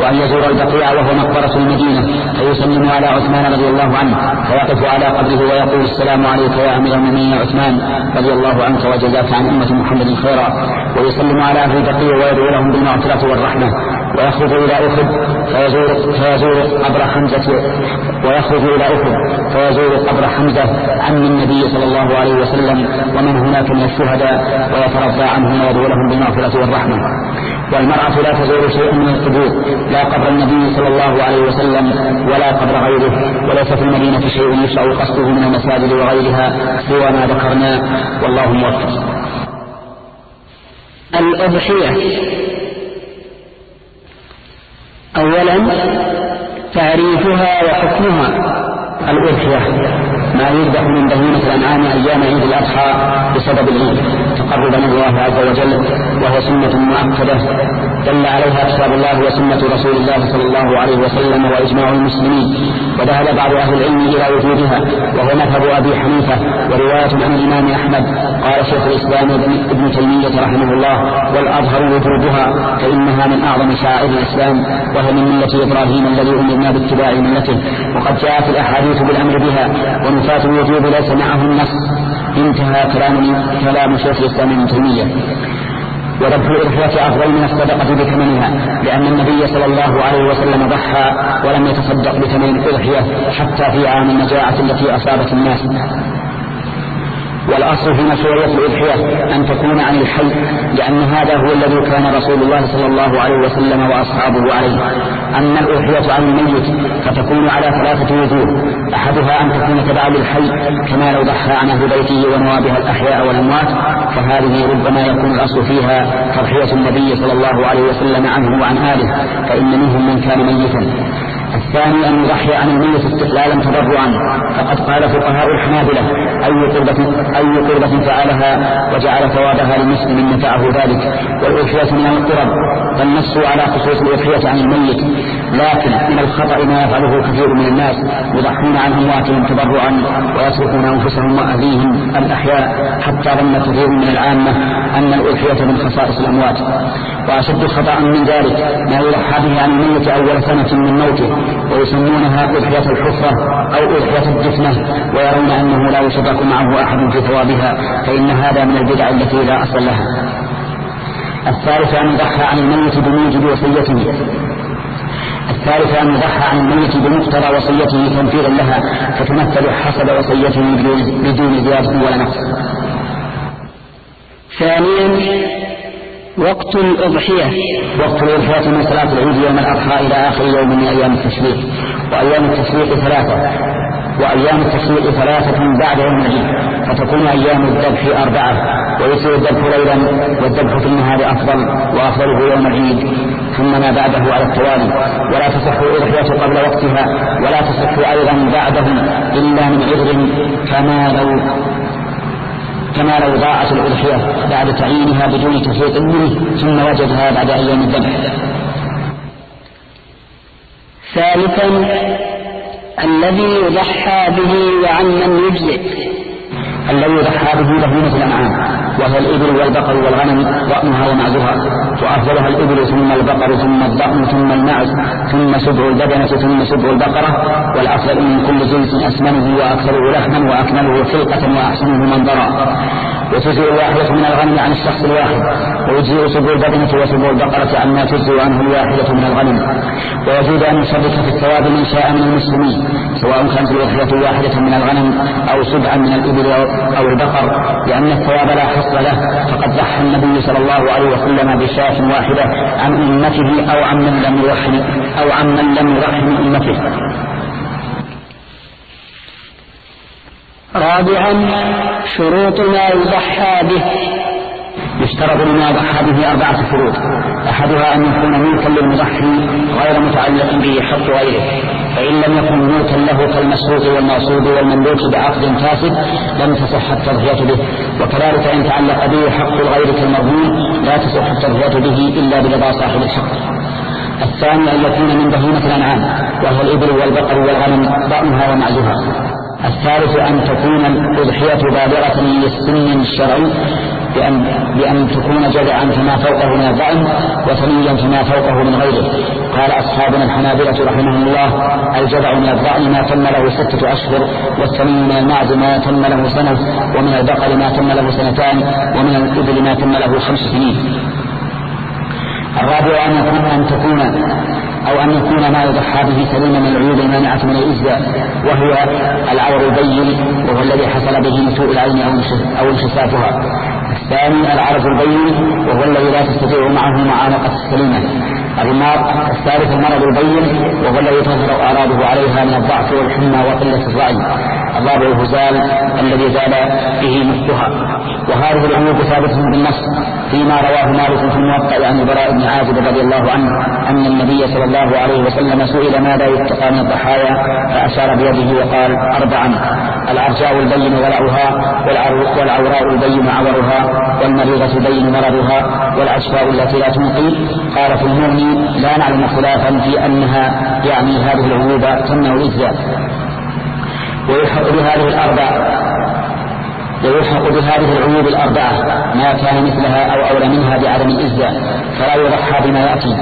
وأن يزور البقيع وهو مقبرة المدينة فيسلم على عثمان رضي الله عنه فيقف على قبره ويقول السلام عليك يا أمير المؤمنين عثمان رضي الله عنك وجزاك عن أمة محمد خيرا. ويسلم على أهل البقيع ويدعو لهم بالمغفرة والرحمة. ويخرج إلى أحد فيزور, فيزور قبر حمزة. ويخرج إلى أحد فيزور قبر حمزة عم النبي صلى الله عليه وسلم ومن هناك من الشهداء ويترضى عنهم ويدعو لهم بالمغفرة والرحمة. والمرأة لا تزور شيئا من القبور لا قبر النبي صلى الله عليه وسلم ولا قبر غيره. وليس في المدينة شيء يشرع قصده من المساجد وغيرها سوى ما ذكرنا والله موفق. الأضحية. أولا تعريفها وحكمها الأضحية ما يذبح من بهيمة الأنعام أيام عيد الأضحى بسبب العيد. تقربا الله عز وجل وهي سنة مؤكدة. دل عليها كتاب الله وسنة رسول الله صلى الله عليه وسلم وإجماع المسلمين وذهب بعض أهل العلم إلى وجودها وهو مذهب أبي حنيفة ورواية عن الإمام أحمد قال شيخ الإسلام ابن تيمية رحمه الله والأظهر وجودها فإنها من أعظم شعائر الإسلام وهي من ملة إبراهيم الذي أمرنا باتباع ملته وقد جاءت الأحاديث بالأمر بها ونفاة الوجوب ليس معه النص. انتهى كلام كلام شيخ الإسلام ابن تيمية. وذبح الإخوة أفضل من الصدقة بثمنها لأن النبي صلى الله عليه وسلم ضحى ولم يتصدق بثمن الأضحية حتى في عام المجاعة التي أصابت الناس. والأصل في مشروعية الأضحية أن تكون عن الحي لأن هذا هو الذي كان رسول الله صلى الله عليه وسلم وأصحابه عليه. أما الأضحية عن الميت فتكون على ثلاثة وجوه. أحدها أن تكون تبعا للحي كما لو ضحى عن أهل بيته ونوابها الأحياء والأموات فهذه ربما يكون الأصل فيها تضحية النبي صلى الله عليه وسلم عنه وعن آله فإن منهم من كان ميتا. الثاني أن يضحي عن الميت استقلالا تضرعا. فقد قال فقهاء الحنابلة أي قربة, أي قربة فعلها وجعل ثوابها لمسلم نفعه ذلك والأضحية من القرب فالنص على خصوص الأضحية عن الميت. لكن من الخطأ ما يفعله كثير من الناس يضحون عن أمواتهم تضرعا ويصرفون أنفسهم وأهليهم الأحياء حتى ظن كثير من العامة أن الأضحية من خصائص الأموات. وأشد خطأ من ذلك ما يضحى به عن الميت أول سنة من موته ويسمونها أضحية الحفرة أو أضحية الدفنة ويرون أنه لا يشرك معه أحد في ثوابها فإن هذا من البدع التي لا أصل لها. الثالث أن يضحى عن الميت بموجب وصيته الثالث أن يضحى عن الميت بمقتضى وصيته تنفيذا لها فتمثل حسب وصيته بدون زيادة ولا نقص. ثانيا وقت الأضحية. وقت الأضحية من صلاة العيد يوم الأضحى إلى آخر يوم من أيام التشريق. وأيام التشريق ثلاثة. وأيام التشريق ثلاثة بعد يوم العيد. فتكون أيام الذبح أربعة. ويصير الذبح ليلا والذبح في النهار أفضل وأفضله يوم العيد. ثم ما بعده على التوالي. ولا تصح الأضحية قبل وقتها. ولا تصح أيضا بعده إلا من عذر. كما لو كما لو ضاعت الأضحية بعد تعيينها بدون تفريط منه ثم وجدها بعد أيام الذبح ثالثا الذي يضحى به وعن من يجزئ الذي يضحى به بهيمة الأنعام وهي الإبل والبقر والغنم ضأنها ومعزها وأفضلها الإبل ثم البقر ثم الضأن ثم المعز ثم سبع البدنة ثم سبع البقرة والأفضل من كل جنس أسمنه وأكثره لحما وأكمله خلقة وأحسنه منظرا. وتجزئ الواحدة من الغنم عن الشخص الواحد ويجزئ سبع البدنة وسبع البقرة عما تجزئ عنه الواحدة من الغنم. ويجوز أن يشرك في الثواب من شاء من المسلمين سواء كانت الوحدة واحدة من الغنم أو سبعا من الإبل أو البقر لأن الثواب لا حصر له. فقد ضحى النبي صلى الله عليه وسلم بشاة واحدة عن أمته أو عن من لم يرحم أو عن من لم يرحم أمته. رابعا شروط ما يضحى به. يشترط لما به أربعة شروط أحدها أن يكون ملكا للمضحي غير متعلق به حق غيره. فإن لم يكن ملكا له كالمسروق والموصول والمملوك بعقد فاسد لم تصح التضحية به. وكذلك إن تعلق به حق الغير كالمرهون لا تصح التضحية به إلا برضا صاحب الحق. الثاني أن يكون من بهيمة الأنعام وهو الإبل والبقر والغنم ضأنها ومعزها. الثالث أن تكون الأضحية بالغة للسن الشرعي بأن, بأن تكون جذعا فما فوقه من الضأن وثنيا فما فوقه من غيره. قال أصحابنا الحنابلة رحمهم الله الجذع من الضأن ما تم له ستة أشهر والثني من المعز ما تم له سنة ومن البقر ما تم له سنتان ومن الإبل ما تم له خمس سنين. الرابع أن يكون أن تكون أو أن يكون ما يضحى به سليما من العيوب المانعة من الإجزاء وهي العور البين وهو الذي حصل به سوء العين أو انخسافها الثاني العرض البين وهو الذي لا تستطيع معه معانقة السليمة. الرماق الثالث المرض البين وهو الذي تظهر أعراضه عليها من الضعف والحمى وقلة الرأي. الرابع الهزال الذي زال به مخها وهذه العيوب ثابتة بالنص فيما رواه مالك في الموقع عن البراء بن عازب رضي الله عنه أن النبي صلى الله عليه وسلم سئل ماذا يتقى من الضحايا فأشار بيده وقال أربعا العرجاء البين ولعها والعوراء البين عورها والمريضة البين مرضها والعشفاء التي لا تنقي. قال في المغني لا نعلم خلافا في أنها يعني هذه العيوب تمنع الإجزاء. ويلحق بهذه الأربع ويلحق بهذه العيوب الأربعة ما كان مثلها أو أولى منها بعدم الإجزاء فلا يضحى بما يأتي.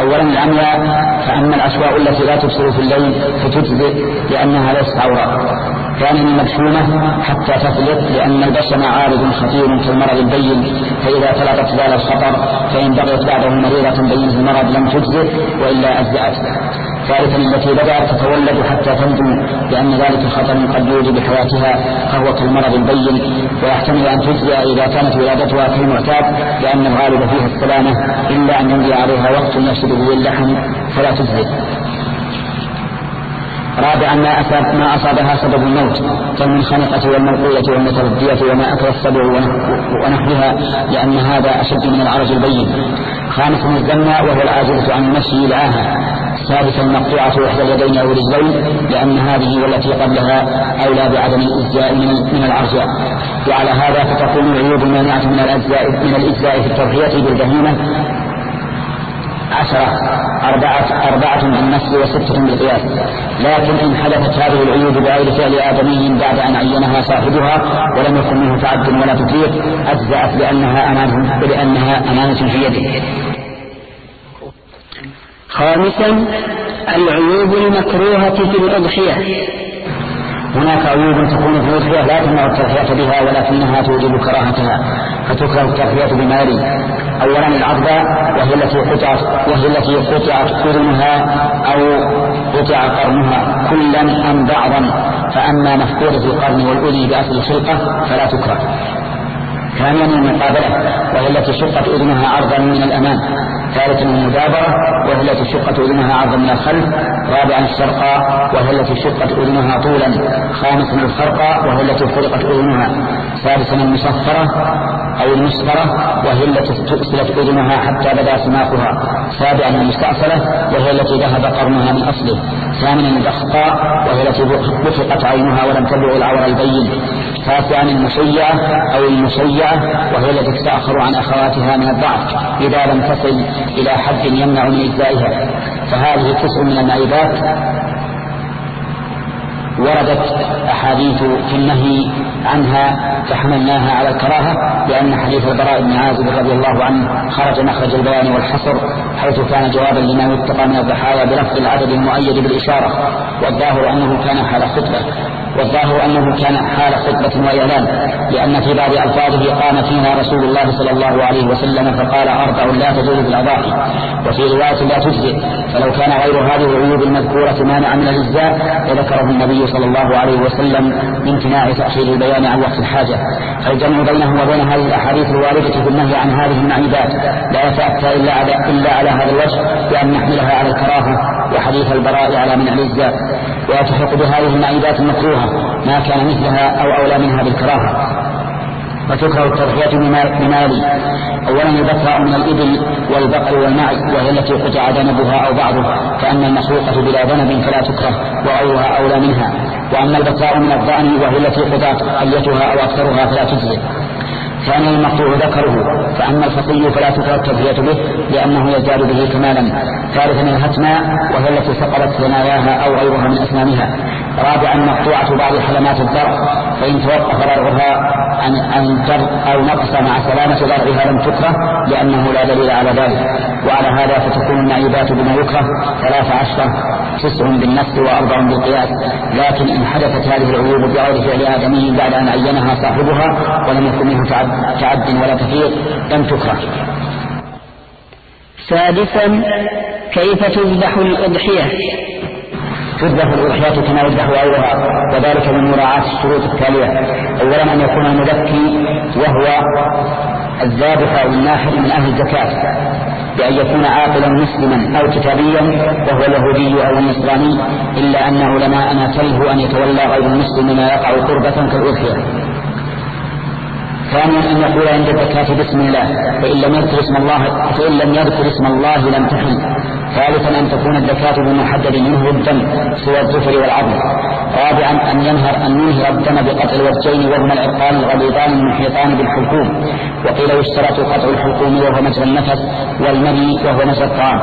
أولا العمياء فأما الأشواء التي لا تبصر في الليل فتجزئ لأنها ليست عورة ثانيا المدفونة حتى تفلت لأن البشر عارض خطير كالمرض البين فإذا فلتت زال الخطر فإن بغيت بعده مريضة بينة المرض لم تجزئ وإلا أجزأت ثالثا التي بدأت تتولد حتى تنجو لأن ذلك خطر قد يوجب حياتها فهو كالمرض البين. ويحتمل أن تجزئ إذا كانت ولادتها كالمعتاد لأن الغالب فيها السلامة إلا أن يمضي عليها وقت يفسد به اللحم فلا تجزئ. رابعا ما أصاب ما أصابها سبب الموت كالمنخنقة والموقوية والمتردية وما أكل السبع ونحوها لأن هذا أشد من العرج البين. خامسا الزنا وهو العاجزة عن المشي لعاها سادسا المقطوعة إحدى اليدين أو الرجلين لأن هذه والتي قبلها أولى بعدم الإجزاء من العرجاء وعلى هذا فتكون العيوب المانعة من الأجزاء من الإجزاء في التضحية بالبهيمة. عشرة أربعة أربعة بالنفس وستة بالقياس. لكن إن حدثت هذه العيوب بغير فعل آدمي بعد أن عينها صاحبها ولم يكن منه تعد ولا تفريط أجزأت لأنها أمانة لأنها أمانة في يده. خامسا العيوب المكروهة في الأضحية. هناك عيوب تكون في الأضحية لا تمنع التضحية بها ولكنها توجب كراهتها فتكره التضحية بمال. أولا العضة وهي التي قطعت وهي التي قطعت قرنها أو قطع قرنها كلا أم بعضا. فأما مفقودة القرن والأذن بأصل الخلقة فلا تكره. ثانيا المقابلة وهي التي شقت أذنها عرضا من الأمام ثالثا المدابرة وهي التي شقت أذنها عرضا من الخلف. رابعا الشرقاء وهي التي شقت أذنها طولا. خامسا الخرقاء وهي التي خلقت أذنها. سادسا المصفرة أو المسفرة وهي التي تؤسلت أذنها حتى بدا سماقها سابعا المستأصلة وهي التي ذهب قرنها من أصله. ثامنا الدخقاء وهي التي بفقت عينها ولم تبلغ العور البين. تاسعا المشيعة أو المشيعة وهي التي تتأخر عن أخواتها من الضعف إذا لم تصل إلى حد يمنع من إجزائها. فهذه تسع من المعيبات. وردت أحاديث في النهي عنها فحملناها على الكراهة لأن حديث البراء بن عازب رضي الله عنه خرج مخرج البيان والحصر حيث كان جوابا لما يتقى من الضحايا برفض العدد المؤيد بالإشارة والظاهر أنه كان حال خطبة والظاهر أنه كان حال خطبة وإعلان لأن في بعض ألفاظه قام فيها رسول الله صلى الله عليه وسلم فقال أربع لا تجوز بالأضاحي وفي رواية لا تجزئ فلو كان غير هذه العيوب المذكورة مانعا من الإجزاء لذكره النبي صلى الله عليه وسلم بامتناع تأخير البيان عن وقت الحاجة. فالجمع بينه وبين هذه الأحاديث الواردة في النهي عن هذه المعيبات لا يتأتى إلا على, إلا على هذا الوجه بأن نحملها على الكراهة وحديث البراء على منع الإجزاء ويتحق بهذه المعيبات المكروهة ما كان مثلها أو أولى منها بالكراهة. وتكره التضحية بمال أولا يبقى من الإبل والبقر والمعز وهي التي قطع ذنبها أو بعضه فأما المخلوقة بلا ذنب فلا تكره وغيرها أولى منها. وأما البقاء من الضأن وهي التي قطعت حيتها أو أكثرها فلا تجزي ثانيا المقطوع ذكره فأما الفقي فلا تكره التضحية به لأنه يزداد به كمالا. ثالثا الهتماء وهي التي سقطت ثناياها أو غيرها من أسنانها. رابعا مقطوعة بعض حلمات الضرع فإن توقف ضرعها عن عن أو نقص مع سلامة ضرعها لم تكره لأنه لا دليل على ذلك. وعلى هذا فتكون النعيبات بما يكره ثلاث عشرة تسع بالنفس وأربع بالقياس. لكن إن حدثت هذه العيوب بغير فعل آدمي بعد أن عينها صاحبها ولم يكن منه تعد ولا تفريط لم تكره. سادسا كيف تذبح الأضحية؟ تذبح الأضحية كما يذبح غيرها وذلك من مراعاة الشروط التالية. أولا أن يكون المذكي وهو الذابح أو الناحر من أهل الزكاة بأن يكون عاقلا مسلما أو كتابيا وهو اليهودي أو النصراني إلا أن علماءنا كرهوا أن يتولى غير المسلم ما يقع قربة كالأضحية. ثانيا أن يقول عند الزكاة بسم الله فإن لم يذكر اسم الله فإن لم يذكر اسم الله لم تحل. ثالثا أن تكون الزكاة بمحدد منه الدم سوى الظفر والعظم رابعا أن ينهر أن ينهر الدم بقطع الوجهين وهما العرقان الغليظان المحيطان بالحلقوم وقيل يشترط قطع الحلقوم وهو مجرى النفس والمني وهو مجرى الطعام.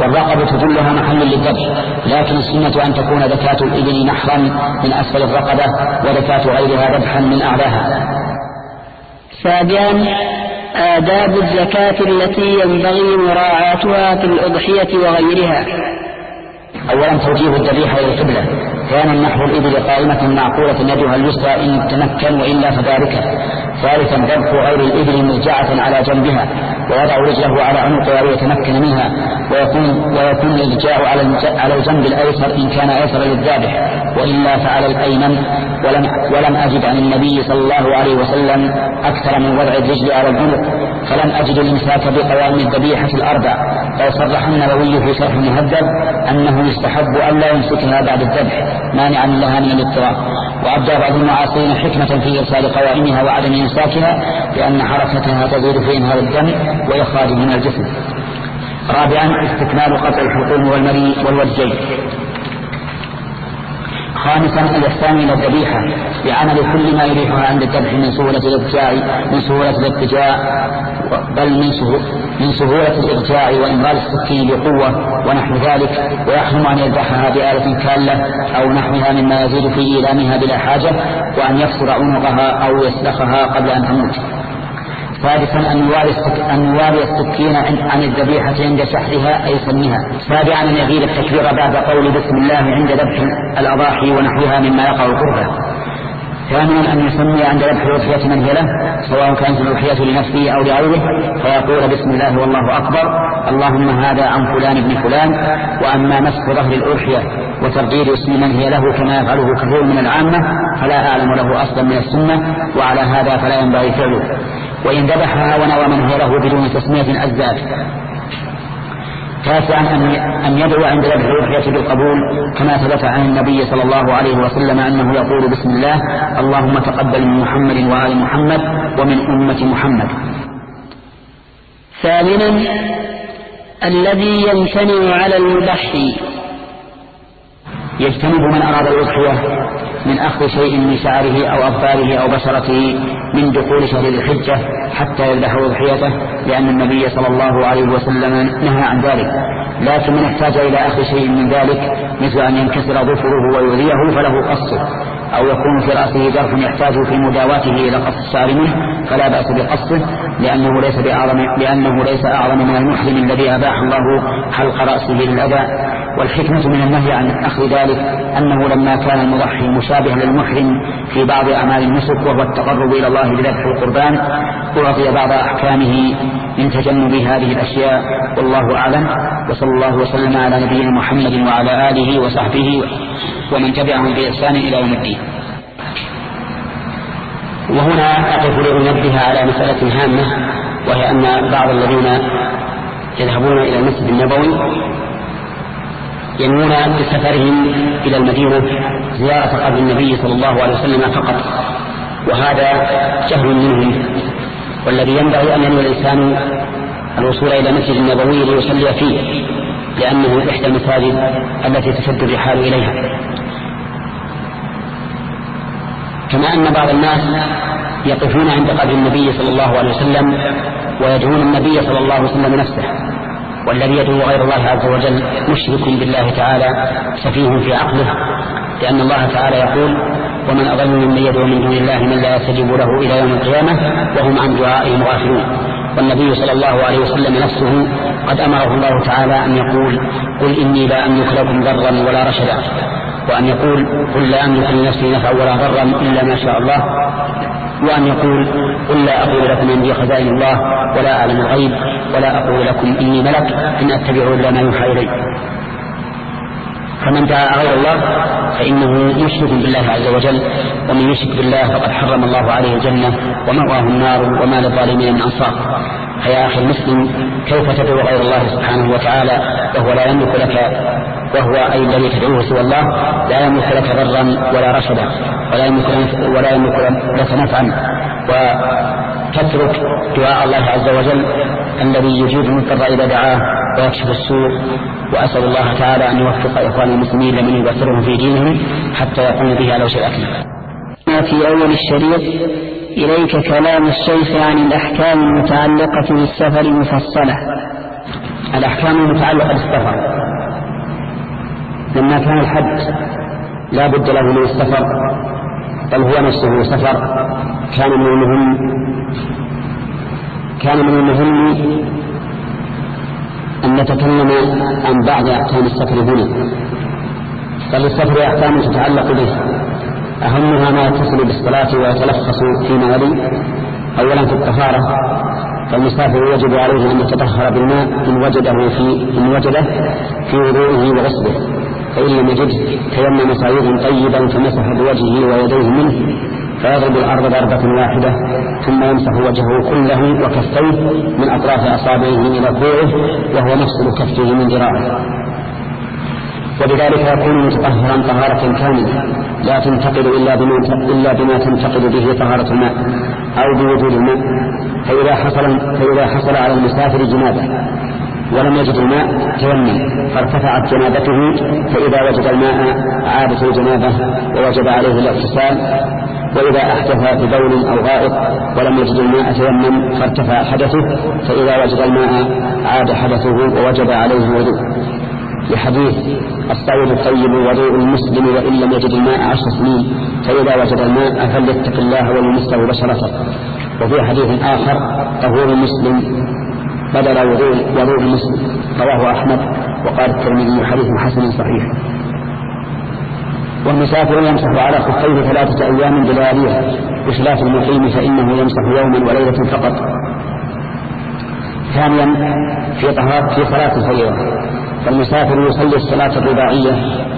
والرقبة كلها محل للذبح لكن السنة أن تكون زكاة الإبل نحرا من أسفل الرقبة وزكاة غيرها ذبحا من أعلاها. سابعا آداب الزكاة التي ينبغي مراعاتها في الأضحية وغيرها. أولا توجيه الذبيحة إلى القبلة كان نحو الإبل قائمة معقولة يدها اليسرى إن تمكن وإلا فذلك. ثالثا ذبح غير الإبل مرجعة على جنبها ويضع رجله على عنقها ويتمكن منها ويكون ويكون الإرجاع على على الجنب الأيسر إن كان أيسر للذابح وإلا فعلى الأيمن. ولم ولم أجد عن النبي صلى الله عليه وسلم أكثر من وضع الرجل على العنق فلم أجد الإمساك بقوام الذبيحة الأربع لو صرح النووي في شرح المهذب أنه يستحب ألا يمسكها بعد الذبح مانعا لها من الاضطراب. وأبدى بعض المعاصرين حكمة في إرسال قوائمها وعدم إمساكها لأن حركتها تزيد في إنهار الدم وإخراجه من الجسم. رابعا استكمال قطع الحلقوم والمري والوجين خامسا الإحسان إلى الذبيحة بعمل كل ما يريحها عند الذبح من سهولة الارتجاع من سهولة الارتجاع بل من من سهولة الإرجاع وإمرار السكين بقوة ونحو ذلك ويحرم أن يذبحها بآلة كالة أو نحوها مما يزيد في إيلامها بلا حاجة وأن يكسر عنقها أو يسلخها قبل أن تموت. سادسا أن يواري أن يواري السكين عن الذبيحة عند سحرها أي سمها سابعا أن يغير التكبير بعد قول بسم الله عند ذبح الأضاحي ونحوها مما يقع قربه ثانيا أن يسمي عند ذبح الأضحية من هي له سواء كانت الأضحية لنفسه أو لغيره فيقول بسم الله والله أكبر اللهم هذا عن فلان بن فلان وأما مسح ظهر الأضحية وترديد اسم من هي له كما يفعله كثير من العامة فلا أعلم له أصلا من السنة وعلى هذا فلا ينبغي فعله. وإن ذبحها ونوى من هي له بدون تسمية أزاد تاسعا أن يدعو عند ذبح الأضحية بالقبول كما ثبت عن النبي صلى الله عليه وسلم أنه يقول بسم الله اللهم تقبل من محمد وآل محمد ومن أمة محمد. ثامنا الذي يمتنع على المضحي يجتنب من أراد الأضحية من أخذ شيء من شعره أو أظفاره أو بشرته من دخول شهر الحجة حتى يذبح أضحيته لأن النبي صلى الله عليه وسلم نهى عن ذلك. لكن من احتاج إلى أخذ شيء من ذلك مثل أن ينكسر ظفره ويؤذيه فله قصه أو يكون في رأسه جرح يحتاج في مداواته إلى قص الشعر منه فلا بأس بقصه لأنه ليس بأعظم لأنه ليس أعظم من المحرم الذي أباح الله حلق رأسه للأذى. والحكمة من النهي عن أخذ ذلك أنه لما كان المضحي مشابها للمحرم في بعض أعمال النسك وهو التقرب إلى الله بذبح القربان أعطي بعض أحكامه من تجنب هذه الأشياء. والله أعلم. وصلى الله وسلم على نبينا محمد وعلى آله وصحبه ومن تبعهم بإحسان إلى يوم الدين. وهنا أقف لأنبه على مسألة هامة وهي أن بعض الذين يذهبون إلى المسجد النبوي ينوون بسفرهم إلى المدينة زيارة قبر النبي صلى الله عليه وسلم فقط وهذا جهل منهم. والذي ينبغي أن ينوي الإنسان الوصول إلى المسجد النبوي ليصلي فيه لأنه إحدى المساجد التي تشد الرحال إليها. كما أن بعض الناس يقفون عند قبر النبي صلى الله عليه وسلم ويدعون النبي صلى الله عليه وسلم نفسه. والذي يدعو غير الله عز وجل مشرك بالله تعالى سفيه في عقله لأن الله تعالى يقول ومن أضل ممن يدعو من دون الله من لا يستجيب له إلى يوم القيامة وهم عن دعائهم غافلون والنبي صلى الله عليه وسلم نفسه قد أمره الله تعالى أن يقول قل إني لا أملك لكم ضرا ولا رشدا وأن يقول قل لا أملك لنفسي نفعا ولا ضرا إلا ما شاء الله وأن يقول قل لا أقول لكم عندي خزائن الله ولا أعلم الغيب ولا أقول لكم إني ملك إن أتبع إلا ما يوحى إلي. فمن دعا غير الله فإنه يشرك بالله عز وجل ومن يشرك بالله فقد حرم الله عليه الجنة ومأواه النار وما للظالمين من أنصار. فيا أخي المسلم كيف تدعو غير الله سبحانه وتعالى وهو لا يملك لك وهو أي الذي تدعوه سوى الله لا يملك لك ضرا ولا رشدا ولا يملك ولا يملك لك نفعا. وتترك دعاء الله عز وجل الذي يجيب المضطر إذا دعاه ويكشف السوء. وأسأل الله تعالى أن يوفق إخوان المسلمين لمن يبصرهم في دينهم حتى يقوم به على وجه الأكمل. في أول الشريط إليك كلام الشيخ عن الأحكام المتعلقة بالسفر مفصلة. الأحكام المتعلقة بالسفر. لما كان الحج لا بد له من السفر بل هو نفسه سفر. كان من المهم كان من المهم أن نتكلم عن بعض أحكام السفر هنا. بل للسفر أحكام تتعلق به. أهمها ما يتصل بالصلاة ويتلخص فيما يلي أولا في الطهارة فالمسافر يجب عليه أن يتطهر بالماء إن وجده في إن وجده في وضوءه وغسله. فإن لم يجد تيمم صعيدا طيبا فمسح بوجهه ويديه منه فيضرب الأرض ضربة واحدة ثم يمسح وجهه كله وكفيه من أطراف أصابعه إلى كوعه وهو مفصل كفه من ذراعه. وبذلك يكون متطهرا طهارة كاملة لا تنتقد إلا بما إلا بما تنتقد به طهارة الماء أو بوجود الماء. فإذا حصل فإذا حصل على المسافر جنابة ولم يجد الماء تيمم فارتفعت جنابته فإذا وجد الماء عادت الجنابة ووجب عليه الاغتسال. وإذا أحدث ببول أو غائط ولم يجد الماء تيمم فارتفع حدثه فإذا وجد الماء عاد حدثه ووجب عليه الوضوء. لحديث الصيد الطيب وضوء المسلم وإن لم يجد الماء عشر سنين فإذا وجد الماء فليتق الله وليمسه بشرته. وفي حديث آخر طهور المسلم بدل وضوء وضوء المسلم رواه أحمد وقال الترمذي حديث حسن صحيح. والمسافر يمسح على خفيه ثلاثة أيام بلياليها بخلاف المقيم فإنه يمسح يوما وليلة فقط. ثانيا في طهارة في صلاة الفريضة. فالمسافر يصلي الصلاة الرباعية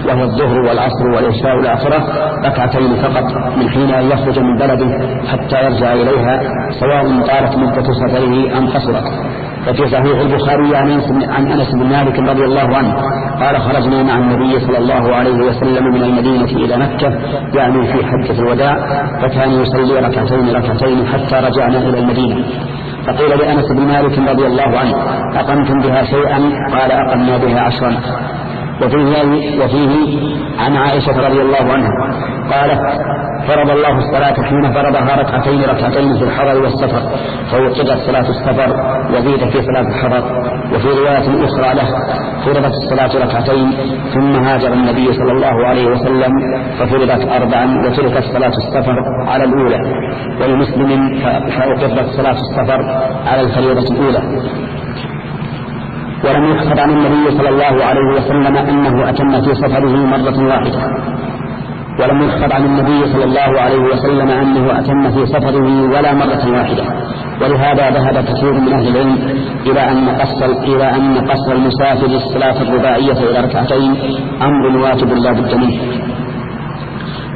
وهي الظهر والعصر والعشاء والآخرة ركعتين فقط من حين أن يخرج من بلده حتى يرجع إليها سواء طالت مدة سفره أم قصرت. ففي صحيح البخاري عن عن أنس بن مالك رضي الله عنه قال خرجنا مع النبي صلى الله عليه وسلم من المدينة إلى مكة يعني في حجة الوداع فكان يصلي ركعتين ركعتين حتى رجعنا إلى المدينة. فقيل لأنس بن مالك رضي الله عنه أقمتم بها شيئا؟ قال أقمنا بها عشرا. وفيه, وفيه عن عائشة رضي الله عنها قالت فرض الله الصلاة حين فرضها ركعتين ركعتين في الحضر والسفر فوقدت صلاة السفر وزيد في صلاة الحضر. وفي رواية أخرى له فرضت الصلاة ركعتين ثم هاجر النبي صلى الله عليه وسلم ففرضت أربعا وتركت صلاة السفر على الأولى. ولمسلم فأقرت صلاة السفر على الفريضة الأولى. ولم يحفظ عن النبي صلى الله عليه وسلم أنه أتم في سفره مرة واحدة. ولم يحفظ عن النبي صلى الله عليه وسلم أنه أتم في سفره ولا مرة واحدة. ولهذا ذهب كثير من أهل العلم إلى أن قصر إلى أن قصر المسافر الصلاة الرباعية إلى ركعتين أمر واجب لا بد منه.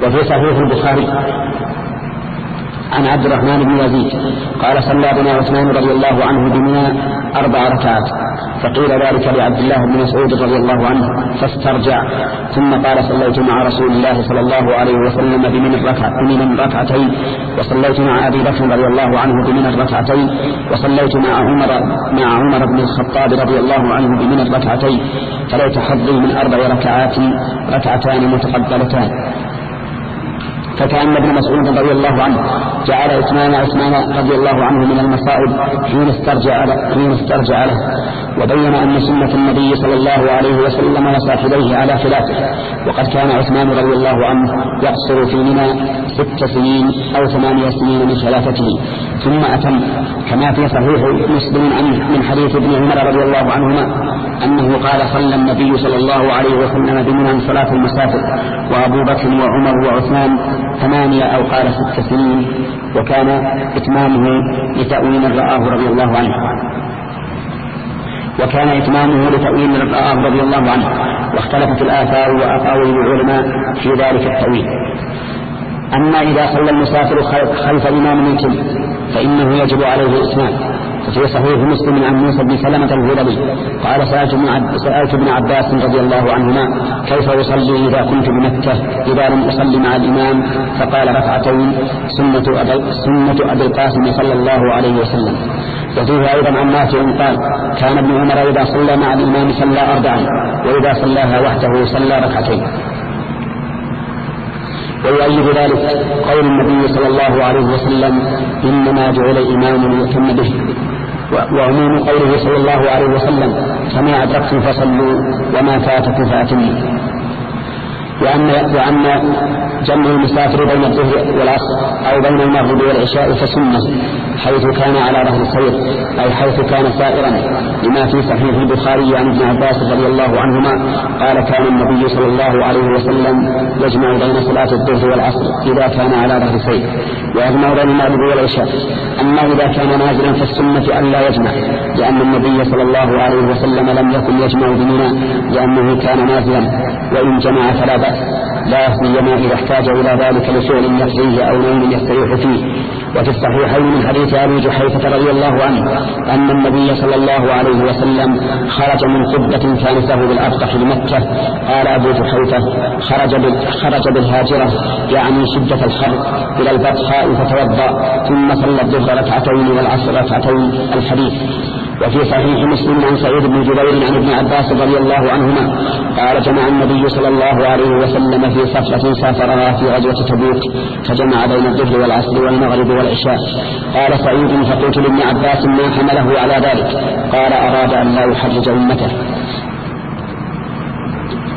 وفي صحيح البخاري عن عبد الرحمن بن يزيد قال صلى بنا عثمان رضي الله عنه بمنى أربع ركعات. فقيل ذلك لعبد الله بن مسعود رضي الله عنه فاسترجع. ثم قال صليت مع رسول الله صلى الله عليه وسلم بمن بمن ركعتين وصليت مع أبي بكر رضي الله عنه بمن الركعتين. وصليت مع عمر مع عمر بن الخطاب رضي الله عنه بمن الركعتين. فليت حظي من أربع ركعات ركعتان متقبلتان. فكأن ابن مسعود رضي الله عنه جعل إتمام عثمان رضي الله عنه من المصائب حين استرجع له حين استرجع له وبين أن سنة النبي صلى الله عليه وسلم وصاحبيه على خلافه وقد كان عثمان رضي الله عنه يقصر في منى ست سنين أو ثمانية سنين من خلافته ثم أتم كما في صحيح مسلم عن من حديث ابن عمر رضي الله عنهما أنه قال صلى النبي صلى الله عليه وسلم بمنى صلاة المسافر وأبو بكر وعمر وعثمان ثمانية أو قال ست سنين وكان إتمامه لتأويل رآه رضي الله عنه. وكان إتمامه لتأويل رآه رضي الله عنه واختلفت الآثار وأقاويل العلماء في ذلك التأويل. أما إذا صلى المسافر خلف إمام يتم فإنه يجب عليه الإتمام وفي صحيح مسلم عن موسى بن سلمة الهذلي قال سألت سألت ابن عباس رضي الله عنهما كيف أصلي إذا كنت بمكة؟ إذا لم أصلي مع الإمام فقال ركعتين سنة أبي, سنة أبي القاسم صلى الله عليه وسلم. وفيه أيضا عن نافع قال كان ابن عمر إذا صلى مع الإمام صلى أربعا وإذا صلاها وحده صلى ركعتين. ويؤيد ذلك قول النبي صلى الله عليه وسلم إنما جعل الإمام ليتم به. وعموم قوله صلى الله عليه وسلم فما أدركتم فصلوا وما فاتكم فأتموا. وأن وأن جمع المسافر بين الظهر والعصر أو بين المغرب والعشاء فسنة حيث كان على ظهر السير أي حيث كان سائرا. لما في صحيح البخاري عن ابن عباس رضي الله عنهما قال كان النبي صلى الله عليه وسلم يجمع بين صلاة الظهر والعصر إذا كان على ظهر السير ويجمع بين المغرب والعشاء. أما إذا كان نازلا فالسنة ألا يجمع لأن النبي صلى الله عليه وسلم لم يكن يجمع بمنى لأنه كان نازلا. وإن جمع فلا بأس. لا سيما إذا احتاج إلى ذلك لشغل يقضيه أو نوم يستريح فيه. وفي الصحيحين من حديث أبي جحيفة رضي الله عنه أن النبي صلى الله عليه وسلم خرج من قبة له بالأبطح بمكة قال أبو جحيفة خرج خرج بالهاجرة يعني شدة الحر إلى البطحاء فتوضأ ثم صلى الظهر ركعتين والعصر ركعتين. الحديث وفي صحيح مسلم عن سعيد بن جبير عن ابن عباس رضي الله عنهما قال جمع النبي صلى الله عليه وسلم في سفرة سافرها في غزوة تبوك فجمع بين الظهر والعصر والمغرب والعشاء. قال سعيد فقلت لابن عباس ما حمله على ذلك؟ قال أراد أن لا يحرج أمته.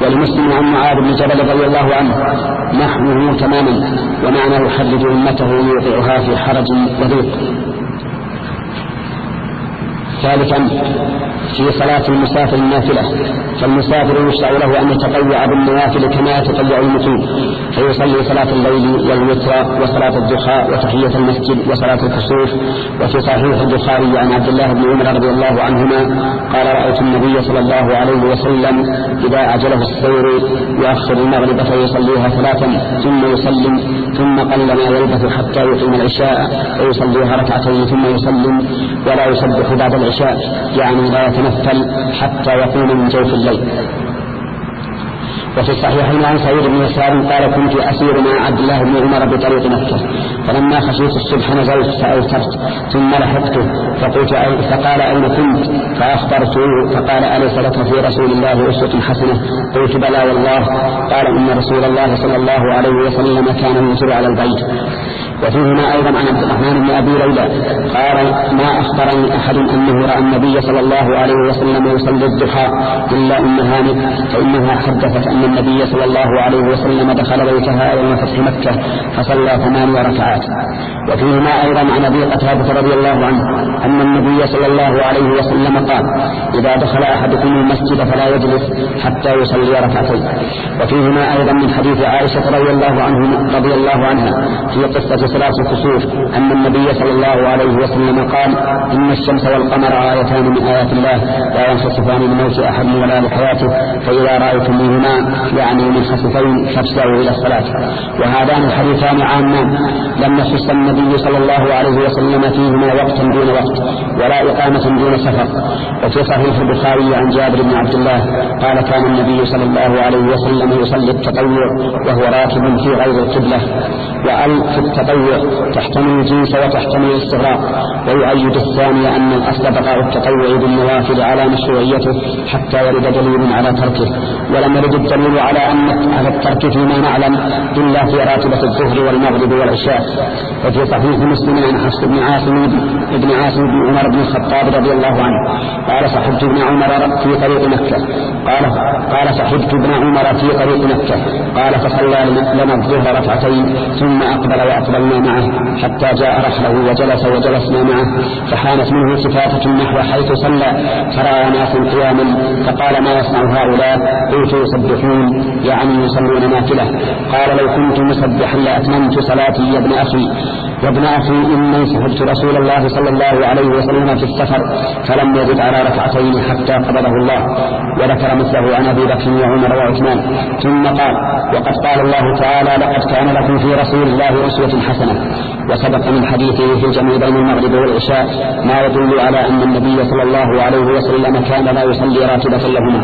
ولمسلم عن معاذ بن جبل رضي الله عنه نحوه تماما ومعنى يحرج أمته يوقعها في حرج وضيق. ثالثا في صلاة المسافر النافلة فالمسافر يشرع له أن يتطوع بالنوافل كما يتطوع المقيم فيصلي صلاة الليل والوتر وصلاة الضحى وتحية المسجد وصلاة الكسوف. وفي صحيح البخاري عن عبد الله بن عمر رضي الله عنهما قال رأيت النبي صلى الله عليه وسلم إذا أعجله السير يؤخر المغرب فيصليها ثلاثا ثم يسلم ثم قل ما يلبث حتى يقيم العشاء فيصليها ركعتين ثم يسلم ولا يسبح بعد العشاء. يعني لا يتنفل حتى يقوم من جوف الليل. وفي الصحيحين عن سعيد بن يسار قال كنت أسير مع عبد الله بن عمر بطريق مكة. فلما خشيت الصبح نزلت فأوترت ثم لحقته. فقلت فقال أين كنت؟ فأخبرته فقال أليس لك في رسول الله أسوة حسنة؟ قلت بلى والله. قال إن رسول الله صلى الله عليه وسلم كان يوتر على البيت. وفيهما أيضا عن عبد الرحمن بن أبي ليلى قال ما أخبرني أحد أنه رأى النبي صلى الله عليه وسلم يصلي الضحى إلا أم هانئ فإنها حدثت أن النبي صلى الله عليه وسلم دخل بيتها يوم فتح مكة فصلى ثمانية ركعات. وفيهما أيضا عن أبي قتادة رضي الله عنه أن النبي صلى الله عليه وسلم قال إذا دخل أحدكم المسجد فلا يجلس حتى يصلي ركعتين. وفيهما أيضا من حديث عائشة رضي الله عنه رضي الله عنها في قصة صلاة الكسوف أن النبي صلى الله عليه وسلم قال إن الشمس والقمر آيتان من آيات الله لا ينخسفان لموت أحد ولا لحياته فإذا رأيتموهما يعني من خسفين فافزعوا إلى الصلاة. وهذان الحديثان عامان. لم يخص النبي صلى الله عليه وسلم فيهما وقتا دون وقت ولا إقامة دون سفر. وفي صحيح البخاري عن جابر بن عبد الله قال كان النبي صلى الله عليه وسلم يصلي التطوع وهو راكب في غير القبلة وأل في التطوع تحتمل الجنس وتحتمل الاستغراق. ويؤيد الثاني أن الأصل بقاء التطوع بالنوافل على مشروعيته حتى يرد دليل على تركه. ولم يرد الدليل على أن على الترك فيما نعلم إلا في راتبة الظهر والمغرب والعشاء. وفي صحيح مسلم عن حفص بن عاصم بن عاصم بن عمر بن الخطاب رضي الله عنه قال صحبت ابن عمر في طريق مكة. قال قال صحبت ابن عمر في طريق مكة. قال فصلى لنا الظهر ركعتين ثم أقبل وأقبلنا معه حتى جاء رحله وجلس وجلسنا معه فحانت منه التفاتة نحو حيث صلى فرأى ناس قياما فقال ما يصنع هؤلاء؟ قلت يسبحون يعني يصلون نافلة. قال لو كنت مسبحا لأتممت صلاتي يا ابن أخي يا ابن أخي إني سحبت رسول الله صلى الله عليه وسلم في السفر فلم يزد على ركعتين حتى قبضه الله وذكر مثله عن أبي بكر وعمر وعثمان. ثم قال وقد قال الله تعالى لقد كان لكم في رسول الله أسوة وسبق من حديثه في الجمع بين المغرب والعشاء ما يدل على أن النبي صلى الله عليه وسلم كان لا يصلي راتبة لهما.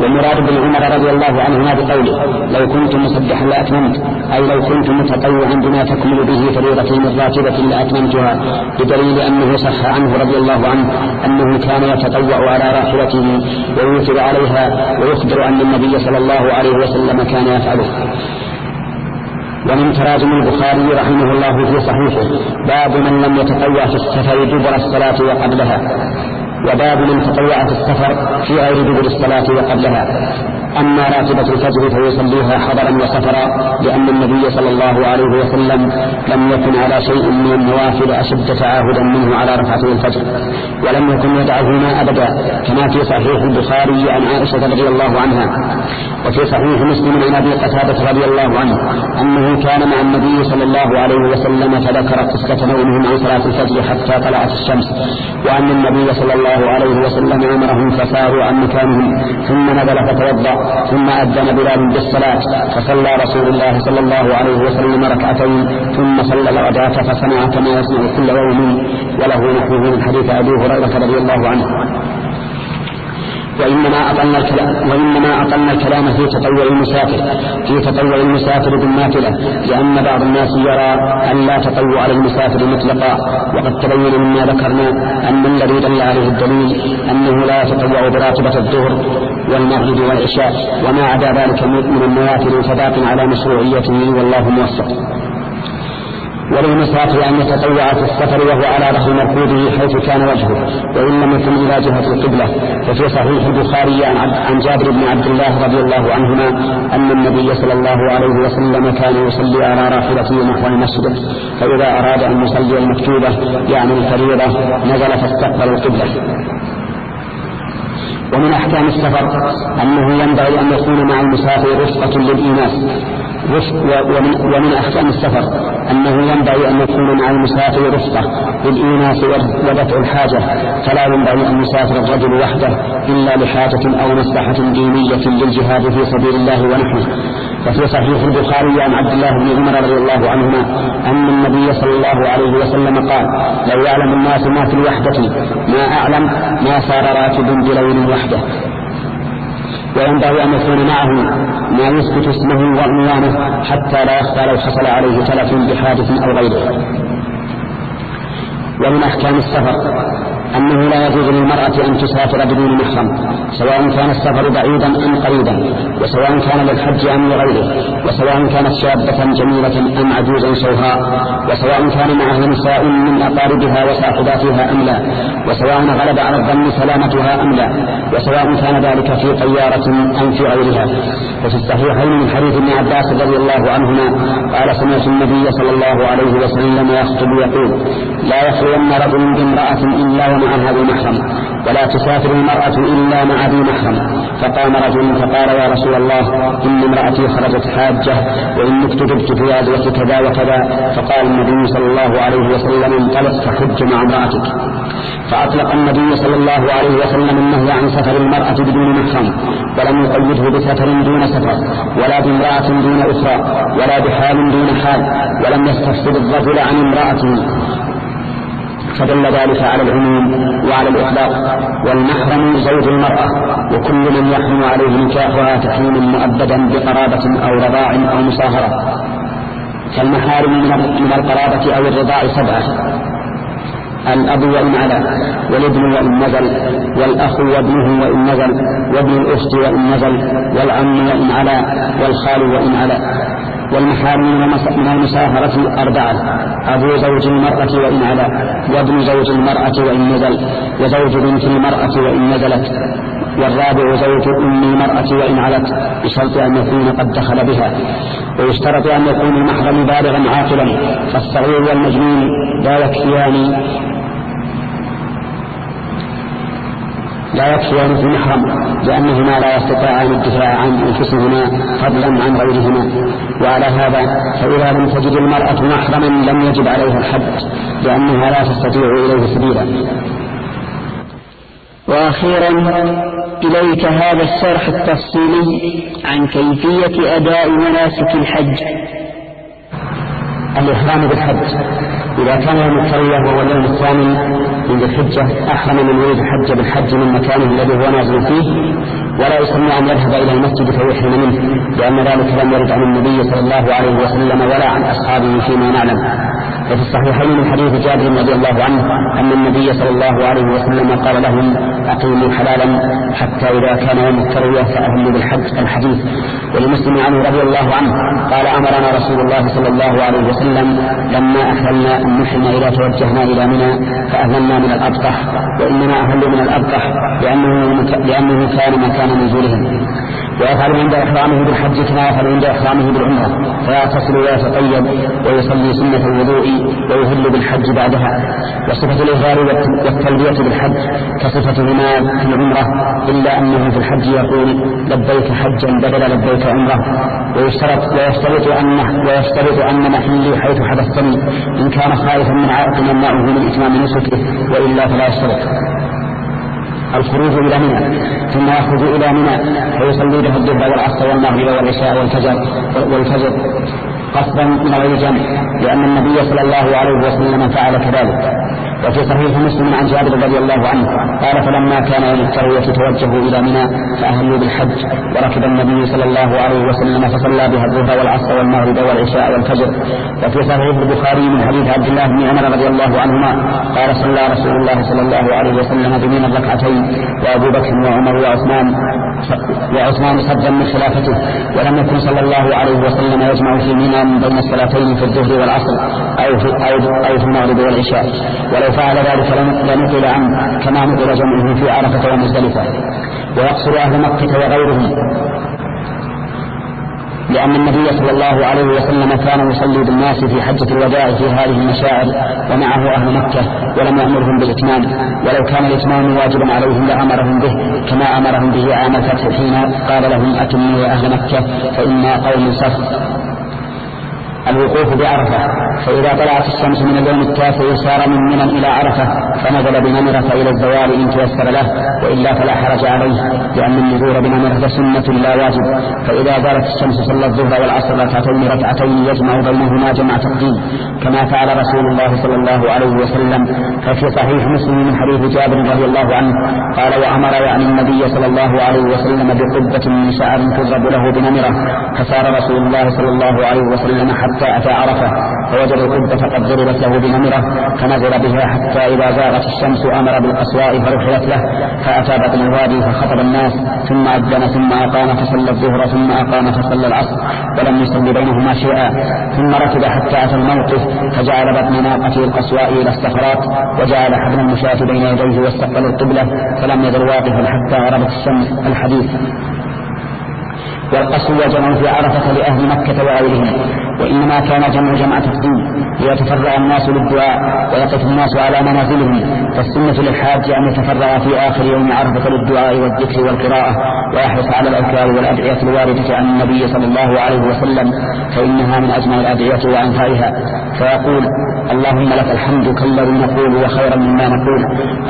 ومراد بن عمر رضي الله عنهما بقوله لو كنت مسبحا لأتممت. أي لو كنت متطوعا بما تكمل به فريضتين الراتبة لأتممتها بدليل أنه صح عنه رضي الله عنه أنه كان يتطوع على راحلته ويوثر عليها ويخبر أن النبي صلى الله عليه وسلم كان يفعله. ومن تراجم البخاري رحمه الله في صحيحه باب من لم يتطوع في السفر دبر الصلاة وقبلها وباب من تطوع في السفر في غير دبر الصلاة وقبلها. أما راتبة الفجر فيصليها حضرا وسفرا لأن النبي صلى الله عليه وسلم لم يكن على شيء من النوافل أشد تعاهدا منه على ركعتي الفجر ولم يكن يدعهما أبدا كما في صحيح البخاري عن عائشة رضي الله عنها. وفي صحيح مسلم عن أبي قتادة رضي الله عنه أنه كان مع النبي صلى الله عليه وسلم فذكر قصة نومهم عن صلاة الفجر حتى طلعت الشمس وأن النبي صلى الله عليه وسلم أمرهم فساروا عن مكانهم ثم نزل فتوضأ ثم أذن بلال بالصلاة فصلى رسول الله صلى الله عليه وسلم ركعتين ثم صلى الغداة فصنع كما يصنع كل يوم وله نحوه من حديث أبي هريرة رضي الله عنه. وإنما أطلنا الكلام وإنما أطلنا الكلام في تطوع المسافر في تطوع المسافر بالنافلة لأن بعض الناس يرى أن لا تطوع للمسافر مطلقا وقد تبين مما ذكرنا أن الذي دل عليه الدليل أنه لا يتطوع براتبة الظهر والمغرب والعشاء وما عدا ذلك من النوافل فباق على مشروعيته والله موفق. وللمسافر أن يتطوع في السفر وهو على ظهر مركوبه حيث كان وجهه. وإن لم يكن إلى جهة القبلة ففي صحيح البخاري عن جابر بن عبد الله رضي الله عنهما أن النبي صلى الله عليه وسلم كان يصلي على راحلته نحو المسجد فإذا أراد أن يصلي المكتوبة يعني الفريضة نزل فاستقبل القبلة. ومن أحكام السفر أنه ينبغي أن يكون مع المسافر رفقة للإيناس ومن أحكام السفر أنه ينبغي أن يكون مع المسافر رفقة للإيناس ودفع الحاجة فلا ينبغي أن يسافر الرجل وحده إلا لحاجة أو مصلحة دينية للجهاد في سبيل الله ونحوه وفي صحيح البخاري عن عبد الله بن عمر رضي الله عنهما أن النبي صلى الله عليه وسلم قال لو يعلم الناس ما في الوحدة ما أعلم ما صار راكب بليل وحده. وينبغي أن يكون معه ما يثبت اسمه وعنوانه حتى لا يخفى لو حصل عليه تلف بحادث أو غيره. ومن أحكام السفر أنه لا يجوز للمرأة أن تسافر بدون محرم سواء كان السفر بعيدا أم قريبا وسواء كان للحج أم لغيره وسواء كانت شابة جميلة أم عجوزا سوهاء وسواء كان معها نساء من أقاربها وصاحباتها أم لا وسواء غلب على الظن سلامتها أم لا وسواء كان ذلك في طيارة أم في غيرها. وفي الصحيحين من حديث ابن عباس رضي الله عنهما قال سمعت النبي صلى الله عليه وسلم يخطب يقول لا يخلون رجل بامرأة إلا ومعها ذو محرم ولا تسافر المرأة إلا مع ذي محرم. فقام رجل فقال يا رسول الله إن امرأتي خرجت حاجة وإني اكتبت في غزوة كذا وكذا. فقال النبي صلى الله عليه وسلم انطلق فحج مع امرأتك. فأطلق النبي صلى الله عليه وسلم النهي عن سفر المرأة بدون محرم ولم يقيده بسفر دون سفر ولا بامرأة دون أخرى ولا بحال دون حال ولم يستفسد الرجل عن امرأته. فدل ذلك على العموم وعلى الإطلاق. والمحرم زوج المرأة وكل من يحرم عليه نكاحها تحريما مؤبدا بقرابة أو رضاع أو مصاهرة. كالمحارم من القرابة أو الرضاع سبعة. الأب وإن علا والابن وإن نزل والأخ وابنه وإن نزل وابن الأخت وإن نزل والعم وإن علا والخال وإن علا. والمحارم من المسافرة أربعة أبو زوج المرأة وإن علا وابن زوج المرأة وإن نزل وزوج بنت المرأة وإن نزلت والرابع زوج أم المرأة وإن علت بشرط أن يكون قد دخل بها. ويشترط أن يكون المحرم بالغا عاقلا فالصغير والمجنون لا يكفيان لا يكفيان في المحرم لأنهما لا يستطيعان الدفاع عن أنفسهما فضلا عن غيرهما. وعلى هذا فإذا لم تجد المرأة محرما لم يجب عليها الحد لأنها لا تستطيع إليه سبيلا. وأخيرا إليك هذا الشرح التفصيلي عن كيفية أداء مناسك الحج. الإحرام بالحج. إذا كان يوم التروية وهو اليوم الثامن ذي الحجة أحرم من يريد الحج بالحج من مكانه الذي هو نازل فيه ولا يسمى أن يذهب إلى المسجد فيحرم منه لأن ذلك لم يرد عن النبي صلى الله عليه وسلم ولا عن أصحابه فيما نعلم. وفي الصحيحين من حديث جابر رضي الله عنه أن النبي صلى الله عليه وسلم قال لهم أقيموا حلالا حتى إذا كان يوم التروية فأهلوا بالحج. الحديث. ولمسلم عنه رضي الله عنه قال أمرنا رسول الله صلى الله عليه وسلم لما أهلنا أن نحرم إذا توجهنا إلى منى فأهلنا من الأبطح وإنما أهلوا من الأبطح لأنه, لأنه كان مكان نزولهم. ويفعل عند إحرامه بالحج كما يفعل عند إحرامه بالعمرة. فيغتسل ويتطيب ويصلي سنة الوضوء ويهل بالحج بعدها وصفة الإظهار والتلبية بالحج كصفتهما في العمرة إلا أنه في الحج يقول لبيك حجا بدل لبيك عمرة. ويشترط ويشترط أن ويشترط أن محلي حيث حدثتني إن كان خائفا من عائق يمنعه من إتمام نسكه وإلا فلا يشترط. الخروج إلى منى ثم يخرج إلى منى فيصلي به الظهر والعصر والمغرب والعشاء والفجر والفجر. قصدا من غير جمع لأن النبي صلى الله عليه وسلم فعل كذلك. وفي صحيح مسلم عن جابر رضي الله عنه قال فلما كان يوم التروية توجهوا إلى منى فأهلوا بالحج وركب النبي صلى الله عليه وسلم فصلى بها الظهر والعصر والمغرب والعشاء والفجر. وفي صحيح البخاري من حديث عبد الله بن عمر رضي الله عنهما قال صلى رسول الله صلى الله عليه وسلم بمنى الركعتين وأبو بكر وعمر وعثمان وعثمان صدا من خلافته ولم يكن صلى الله عليه وسلم يجمع في منى بين الصلاتين في الظهر والعصر أو في, أو, أو في المغرب والعشاء. ولو فعل ذلك لنقل عنه كما نقل جمعه في عرفة ومزدلفة. ويقصر أهل مكة وغيرهم. لأن النبي صلى الله عليه وسلم كان يصلي بالناس في حجة الوداع في هذه المشاعر ومعه أهل مكة ولم يأمرهم بالإتمام. ولو كان الإتمام واجبا عليهم لأمرهم به كما أمرهم به عام الفتح حين قال لهم أتموا يا أهل مكة فإنا قوم صف الوقوف بعرفة فإذا طلعت الشمس من اليوم التاسع سار من منى إلى عرفة فنزل بنمرة إلى الزوال إن تيسر له وإلا فلا حرج عليه لأن النزول بنمرة سنة لا واجب. فإذا زالت الشمس صلى الظهر والعصر ركعتين ركعتين يجمع بينهما جمع تقديم كما فعل رسول الله صلى الله عليه وسلم. ففي صحيح مسلم من حديث جابر رضي الله عنه قال وأمر يعني النبي صلى الله عليه وسلم بقبة من شعر تضرب له بنمرة فسار رسول الله صلى الله عليه وسلم حتى حتى أتى عرفة فوجد القبة قد ضربت له بنمرة فنزل بها حتى إذا زاغت الشمس أمر بالقصواء فرحلت له فأتى بطن الوادي فخطب الناس ثم أذن ثم أقام فصلى الظهر ثم أقام فصلى العصر ولم يصلي بينهما شيئا ثم ركب حتى أتى الموقف فجعل بطن ناقته القصواء إلى الصخرات وجعل حبل المشاة بين يديه واستقبل القبلة فلم يزل واقفا حتى غربت الشمس الحديث. والقصر وجمع في عرفة لأهل مكة وغيرهم وإنما كان جمع جمع تقديم ليتفرع الناس للدعاء ويقف الناس على منازلهم فالسنة للحاج أن يتفرع في آخر يوم عرفة للدعاء والذكر والقراءة ويحرص على الأذكار والأدعية الواردة عن النبي صلى الله عليه وسلم فإنها من أجمع الأدعية وأنفعها. فيقول اللهم لك الحمد كالذي نقول وخيرا مما نقول.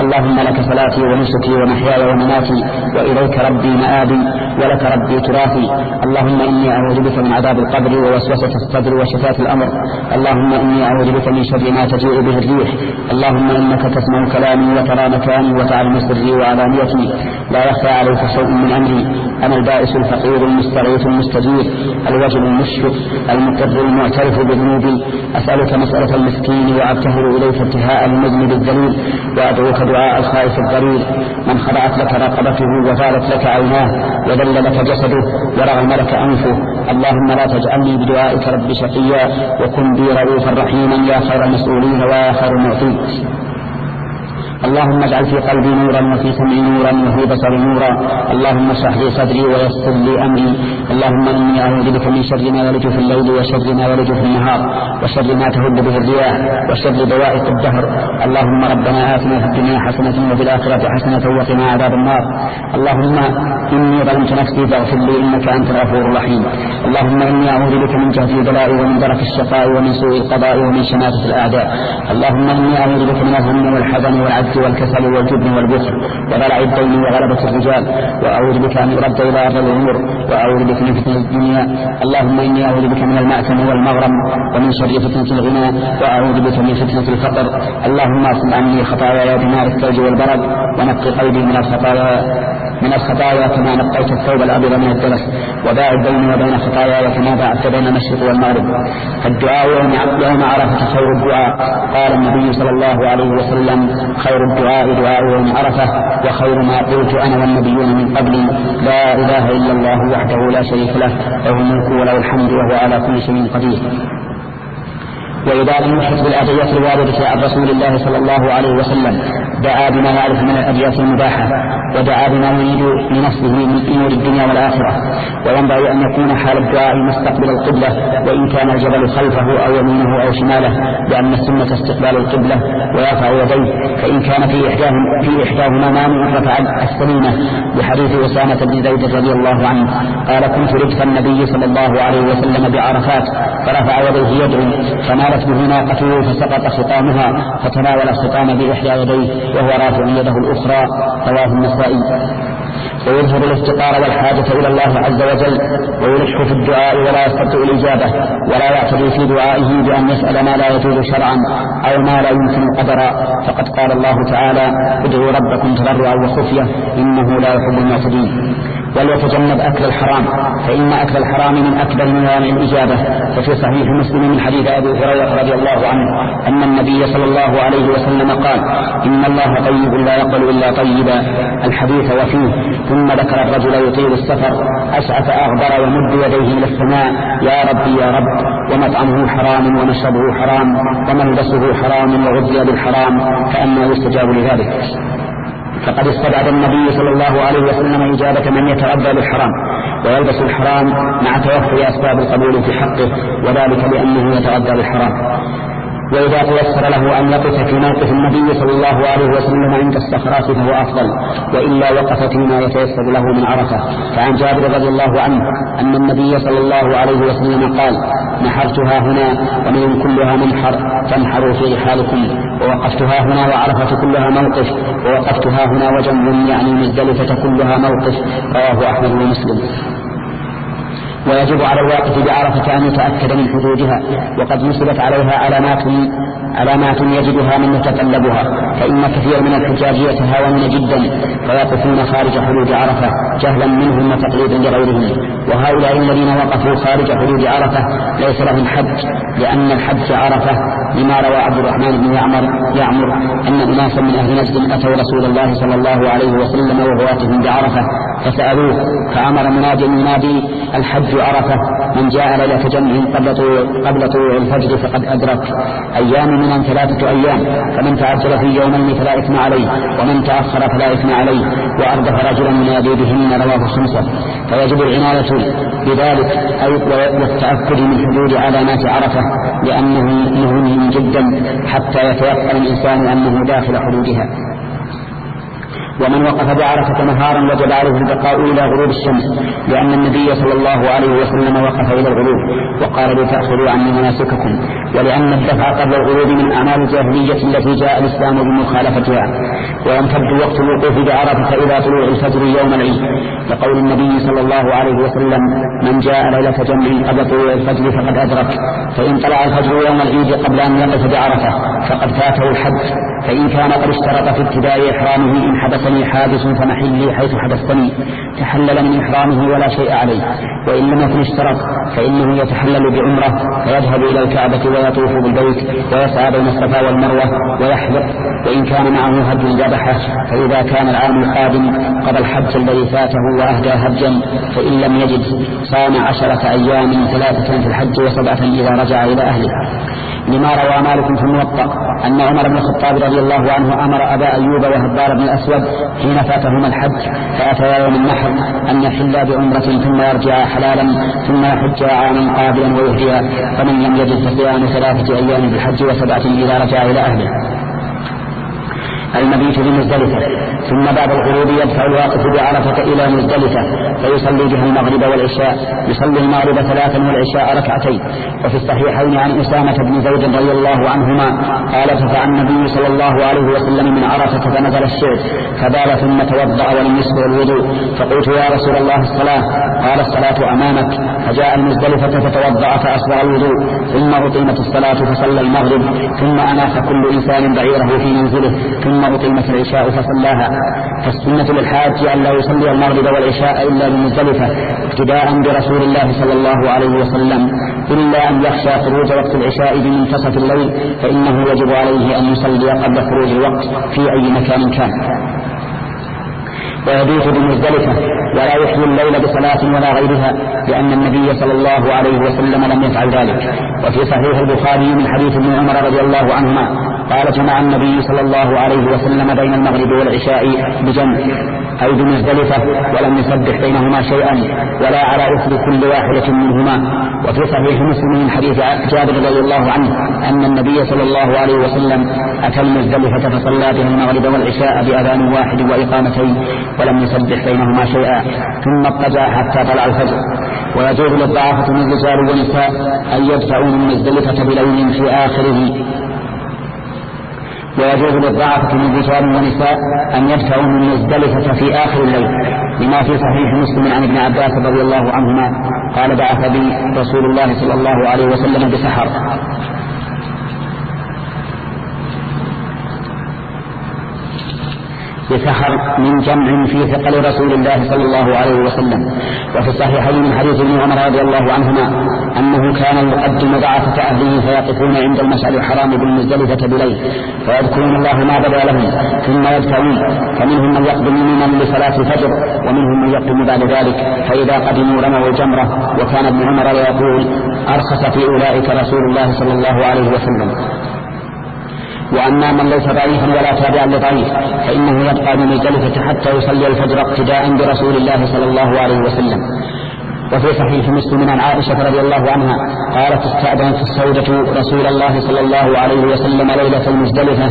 اللهم لك صلاتي ونسكي ومحياي ومماتي وإليك ربي مآبي ولك ربي تراثي اللهم إني أعوذ بك من عذاب القبر ووسوسة الصدر وشتات الأمر. اللهم إني أعوذ بك من شر ما تجيء به الريح. اللهم إنك تسمع كلامي وترى مكاني وتعلم سري وعلانيتي. لا يخفى عليك شيء من أمري. أنا البائس الفقير المستغيث المستجير الوجل المشفق المقر المعترف بذنوبي أسألك مسألة المسكين وأبتهل إليك انتهاء المذنب الذليل وأدعوك دعاء الخائف الضرير. من خضعت لك رقبته وفالت لك عيناه وذل لك جسده ورغم لك أنفه. اللهم لا تجعلني بدعائك رب شقيا وكن بي رؤوفا رحيما يا خير المسؤولين ويا خير المعطين. اللهم اجعل في قلبي نورا وفي سمعي نورا وفي بصري نورا. اللهم اشرح لي صدري ويسر لي أمري. اللهم إني أعوذ بك من شر ما يلج في الليل وشر ما يلج في النهار وشر ما تهب به الرياح وشر دوائق الدهر. اللهم ربنا آتنا في الدنيا حسنة وفي الآخرة حسنة وقنا عذاب النار. اللهم إني ظلمت نفسي فاغفر لي إنك أنت الغفور الرحيم. اللهم إني أعوذ بك من جهد البلاء ومن درك الشقاء ومن سوء القضاء ومن شماتة الأعداء. اللهم إني أعوذ بك من الهم والحزن والعجز والكسل والجبن والبخل وبلع الدين وغلبة الرجال وأعوذ بك أن أرد إلى أرض الأمور وأعوذ بك من فتنة الدنيا. اللهم إني أعوذ بك من المأثم والمغرم ومن شر فتنة الغنى وأعوذ بك من فتنة الفقر. اللهم اصب عني خطاياي بنار الثلج والبرد ونقي قلبي من الخطايا. من الخطايا كما نقيت الثوب الأبيض من الدرس وباعد بيني وبين خطاياي كما باعدت بين المشرق والمغرب. فالدعاء يوم يوم عرفة خير الدعاء. قال النبي صلى الله عليه وسلم خير الدعاء دعاء يوم عرفة وخير ما قلت أنا والنبيون من قبلي لا إله إلا الله وحده لا شريك له له الملك وله الحمد وهو على كل شيء قدير. وإذا لم يحرص بالأدعية الواردة عن رسول الله صلى الله عليه وسلم دعا بما يعرف من الأدعية المباحة ودعا بما يريد لنفسه من أمور الدنيا والآخرة وينبغي أن يكون حال الدعاء مستقبل القبلة وإن كان الجبل خلفه أو يمينه أو شماله لأن السنة استقبال القبلة ويرفع يديه فإن كان في إحداهما في إحداهما مانع رفع السمينة بحديث أسامة بن زيد رضي الله عنه قال كنت ردف النبي صلى الله عليه وسلم بعرفات فرفع يديه يدعو فمالت به ناقته فسقط خطامها فتناول الخطام بإحدى يديه وهو رافع يده الأخرى رواه النسائي. ويظهر الافتقار والحاجة إلى الله عز وجل ويلح في الدعاء ولا يستطيع الإجابة ولا يعتدي في دعائه بأن يسأل ما لا يجوز شرعا أو ما لا يمكن قدرا. فقد قال الله تعالى ادعوا ربكم تضرعا وخفية إنه لا يحب المعتدين. وليتجنب أكل الحرام فإن أكل الحرام من أكبر موانع الإجابة. ففي صحيح مسلم من حديث أبي هريرة رضي الله عنه أن النبي صلى الله عليه وسلم قال إن الله طيب لا يقبل إلا طيبا. الحديث وفيه ثم ذكر الرجل يطيل السفر أسعف أغبر يمد يديه إلى السماء يا ربي يا رب ومطعمه حرام ومشربه حرام وملبسه حرام وغذي بالحرام فأما يستجاب لذلك. فقد استبعد النبي صلى الله عليه وسلم إجابة من يتغذى بالحرام ويلبس الحرام مع توفي أسباب القبول في حقه وذلك لأنه يتغذى بالحرام وإذا تيسر له أن يقف في موقف النبي صلى الله عليه وسلم عند الصخرات فهو أفضل وإلا وقف فيما يتيسر له من عرفة. فعن جابر رضي الله عنه أن النبي صلى الله عليه وسلم قال نحرتها هنا ومن كلها منحر فانحروا في رحالكم. ووقفتها هنا وعرفة كلها موقف ووقفتها هنا وجنب يعني مزدلفة كلها موقف رواه أحمد ومسلم ويجب على الواقف بعرفة أن يتأكد من حدودها وقد نصبت عليها علامات علامات يجدها من يتطلبها فإن كثير من الحجاج يتهاونون جدا فيقفون خارج حدود عرفة جهلا منهم وتقليدا لغيرهم. وهؤلاء الذين وقفوا خارج حدود عرفة ليس لهم حج لأن الحج عرفة لما روى عبد الرحمن بن يعمر يعمر أن أناسا من أهل نجد أتوا رسول الله صلى الله عليه وسلم واقف بعرفة فسألوه فأمر منادي ينادي الحج عرفة من جاء ليلة جمع قبل قبل طلوع الفجر فقد أدرك. أيام من ثلاثة أيام فمن تعجل في يومين فلا إثم عليه ومن تأخر فلا إثم عليه وأردف رجلا ينادي بهن رواه الخمسة فيجب العناية بذلك أي والتأكد من حدود علامات عرفة لأنه مهم جدا حتى يتيقن الإنسان أنه داخل حدودها. ومن وقف بعرفة نهارا وجب عليه البقاء إلى غروب الشمس لأن النبي صلى الله عليه وسلم وقف إلى الغروب وقال لتأخذوا عني مناسككم ولأن الدفع قبل الغروب من أعمال الجاهلية التي جاء الإسلام بمخالفتها. ويمتد وقت الوقوف بعرفة إلى طلوع الفجر يوم العيد. لقول النبي صلى الله عليه وسلم من جاء ليلة جمع قبل طلوع الفجر فقد أدرك فإن طلع الفجر يوم العيد قبل أن يقف بعرفة. فقد فاته الحج فإن كان قد اشترط في ابتداء إحرامه إن حدثني حادث فمحلي حيث حدثني تحلل من إحرامه ولا شيء عليه وإن لم يكن اشترط فإنه يتحلل بعمرة فيذهب إلى الكعبة ويطوف بالبيت ويسعى بين الصفا والمروة ويحلق وإن كان معه هدي ذبحه فإذا كان العام القادم قضى الحج الذي فاته وأهدى هجا فإن لم يجد صام عشرة أيام ثلاثة في الحج وسبعة إذا رجع إلى أهله. لما روى مالك في الموطأ أن عمر بن الخطاب رضي الله عنه أمر أبا أيوب وهبار بن الأسود حين فاتهما الحج فأتيا يوم النحر أن يحلا بعمرة ثم يرجع حلالا ثم يحج عاما قابلا ويهديا فمن لم يجد فصيام ثلاثة أيام في الحج وسبعة إذا رجع إلى أهله. المبيت بمزدلفة. ثم بعد الغروب يدفع الواقف بعرفة إلى مزدلفة فيصلي بها المغرب والعشاء يصلي المغرب ثلاثا والعشاء ركعتين. وفي الصحيحين عن أسامة بن زيد رضي الله عنهما قال ففع النبي صلى الله عليه وسلم من عرفة فنزل الشعب فبال ثم توضأ ولم يسبق الوضوء فقلت يا رسول الله الصلاة. قال الصلاة أمامك فجاء المزدلفة فتوضأ فأسبغ الوضوء ثم أقيمت الصلاة فصلى المغرب ثم أناخ كل إنسان بعيره في منزله ثم أقيمت العشاء فصلاها. فالسنة للحاج أن لا يصلي المغرب والعشاء إلا بمزدلفة ابتداء برسول الله صلى الله عليه وسلم إلا أن يخشى خروج وقت العشاء بمنتصف الليل فإنه يجب عليه أن يصلي قبل خروج الوقت في أي مكان كان. ويبيت بمزدلفة ولا يحيي الليل بصلاة ولا غيرها لأن النبي صلى الله عليه وسلم لم يفعل ذلك. وفي صحيح البخاري من حديث ابن عمر رضي الله عنهما قال جمع النبي صلى الله عليه وسلم بين المغرب والعشاء بجمع. أي بمزدلفة ولم يسبح بينهما شيئا ولا على إثر كل واحدة منهما. وفي صحيح مسلم من حديث جابر رضي الله عنه أن النبي صلى الله عليه وسلم أتى المزدلفة فصلى بها المغرب والعشاء بأذان واحد وإقامتين ولم يسبح بينهما شيئا. ثم اضطجع حتى طلع الفجر. ويجوز للضعافة من الرجال والنساء أن يدفعوا من مزدلفة بليل في آخره. ويجوز للضعفة من رجال ونساء أن يدفعوا من مزدلفة في آخر الليل لما في صحيح مسلم عن ابن عباس رضي الله عنهما قال بعث بي رسول الله صلى الله عليه وسلم بسحر. بسحر من جمع في ثقل رسول الله صلى الله عليه وسلم. وفي الصحيحين من حديث ابن عمر رضي الله عنهما أنه كان يقدم ضعفة أهله فيقفون عند المشعر الحرام بالمزدلفة بليل فيذكرون الله ما بدا لهم ثم يدفعون فمنهم من يقدم من لصلاة الفجر ومنهم من يقدم بعد ذلك فإذا قدموا رموا الجمرة وكان ابن عمر يقول أرخص في أولئك رسول الله صلى الله عليه وسلم. وأما من ليس ضعيفا ولا تابعا لضعيف فإنه يبقى بمزدلفة حتى يصلي الفجر اقتداء برسول الله صلى الله عليه وسلم. وفي صحيح مسلم عن عائشة رضي الله عنها قالت استأذنت السودة رسول الله صلى الله عليه وسلم ليلة المزدلفة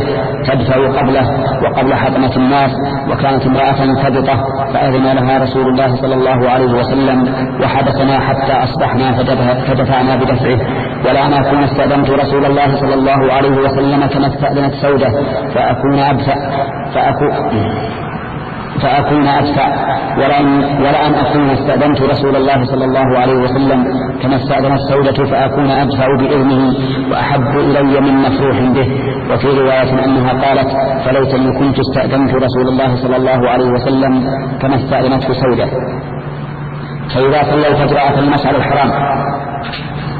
تدفع قبله وقبل حطمة الناس وكانت امرأة تبطة فأذن لها رسول الله صلى الله عليه وسلم وحدثنا حتى أصبحنا فدفعنا بدفعه. ولا أنا أكون استأذنت رسول الله صلى الله عليه وسلم كما استأذنت سودة فأكون أدفع فأكون فأكون أدفع ولأن, ولأن أكون استأذنت رسول الله صلى الله عليه وسلم كما استأذنت سودة فأكون أدفع بإذنه وأحب إلي من مفروح به. وفي رواية أنها قالت فليتني كنت استأذنت رسول الله صلى الله عليه وسلم كما استأذنته سودة فإذا صلى الفجر أتى المشعر الحرام.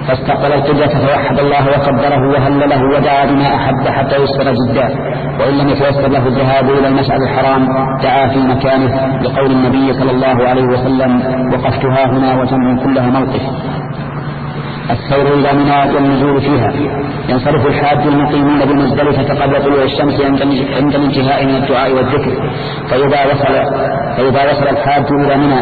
فاستقبل القبلة فوحد الله وكبره وهلله ودعا بما أحب حتى يسر جدا. وإن لم يتيسر له الذهاب إلى المشعر الحرام دعا في مكانه لقول النبي صلى الله عليه وسلم وقفتها هنا وجمع كلها موقف. السير إلى منى والنزول فيها. ينصرف الحاج المقيمون بالمزدلفة قبل طلوع الشمس عند الانتهاء من الدعاء والذكر. فإذا وصل فإذا وصل الحاج إلى منى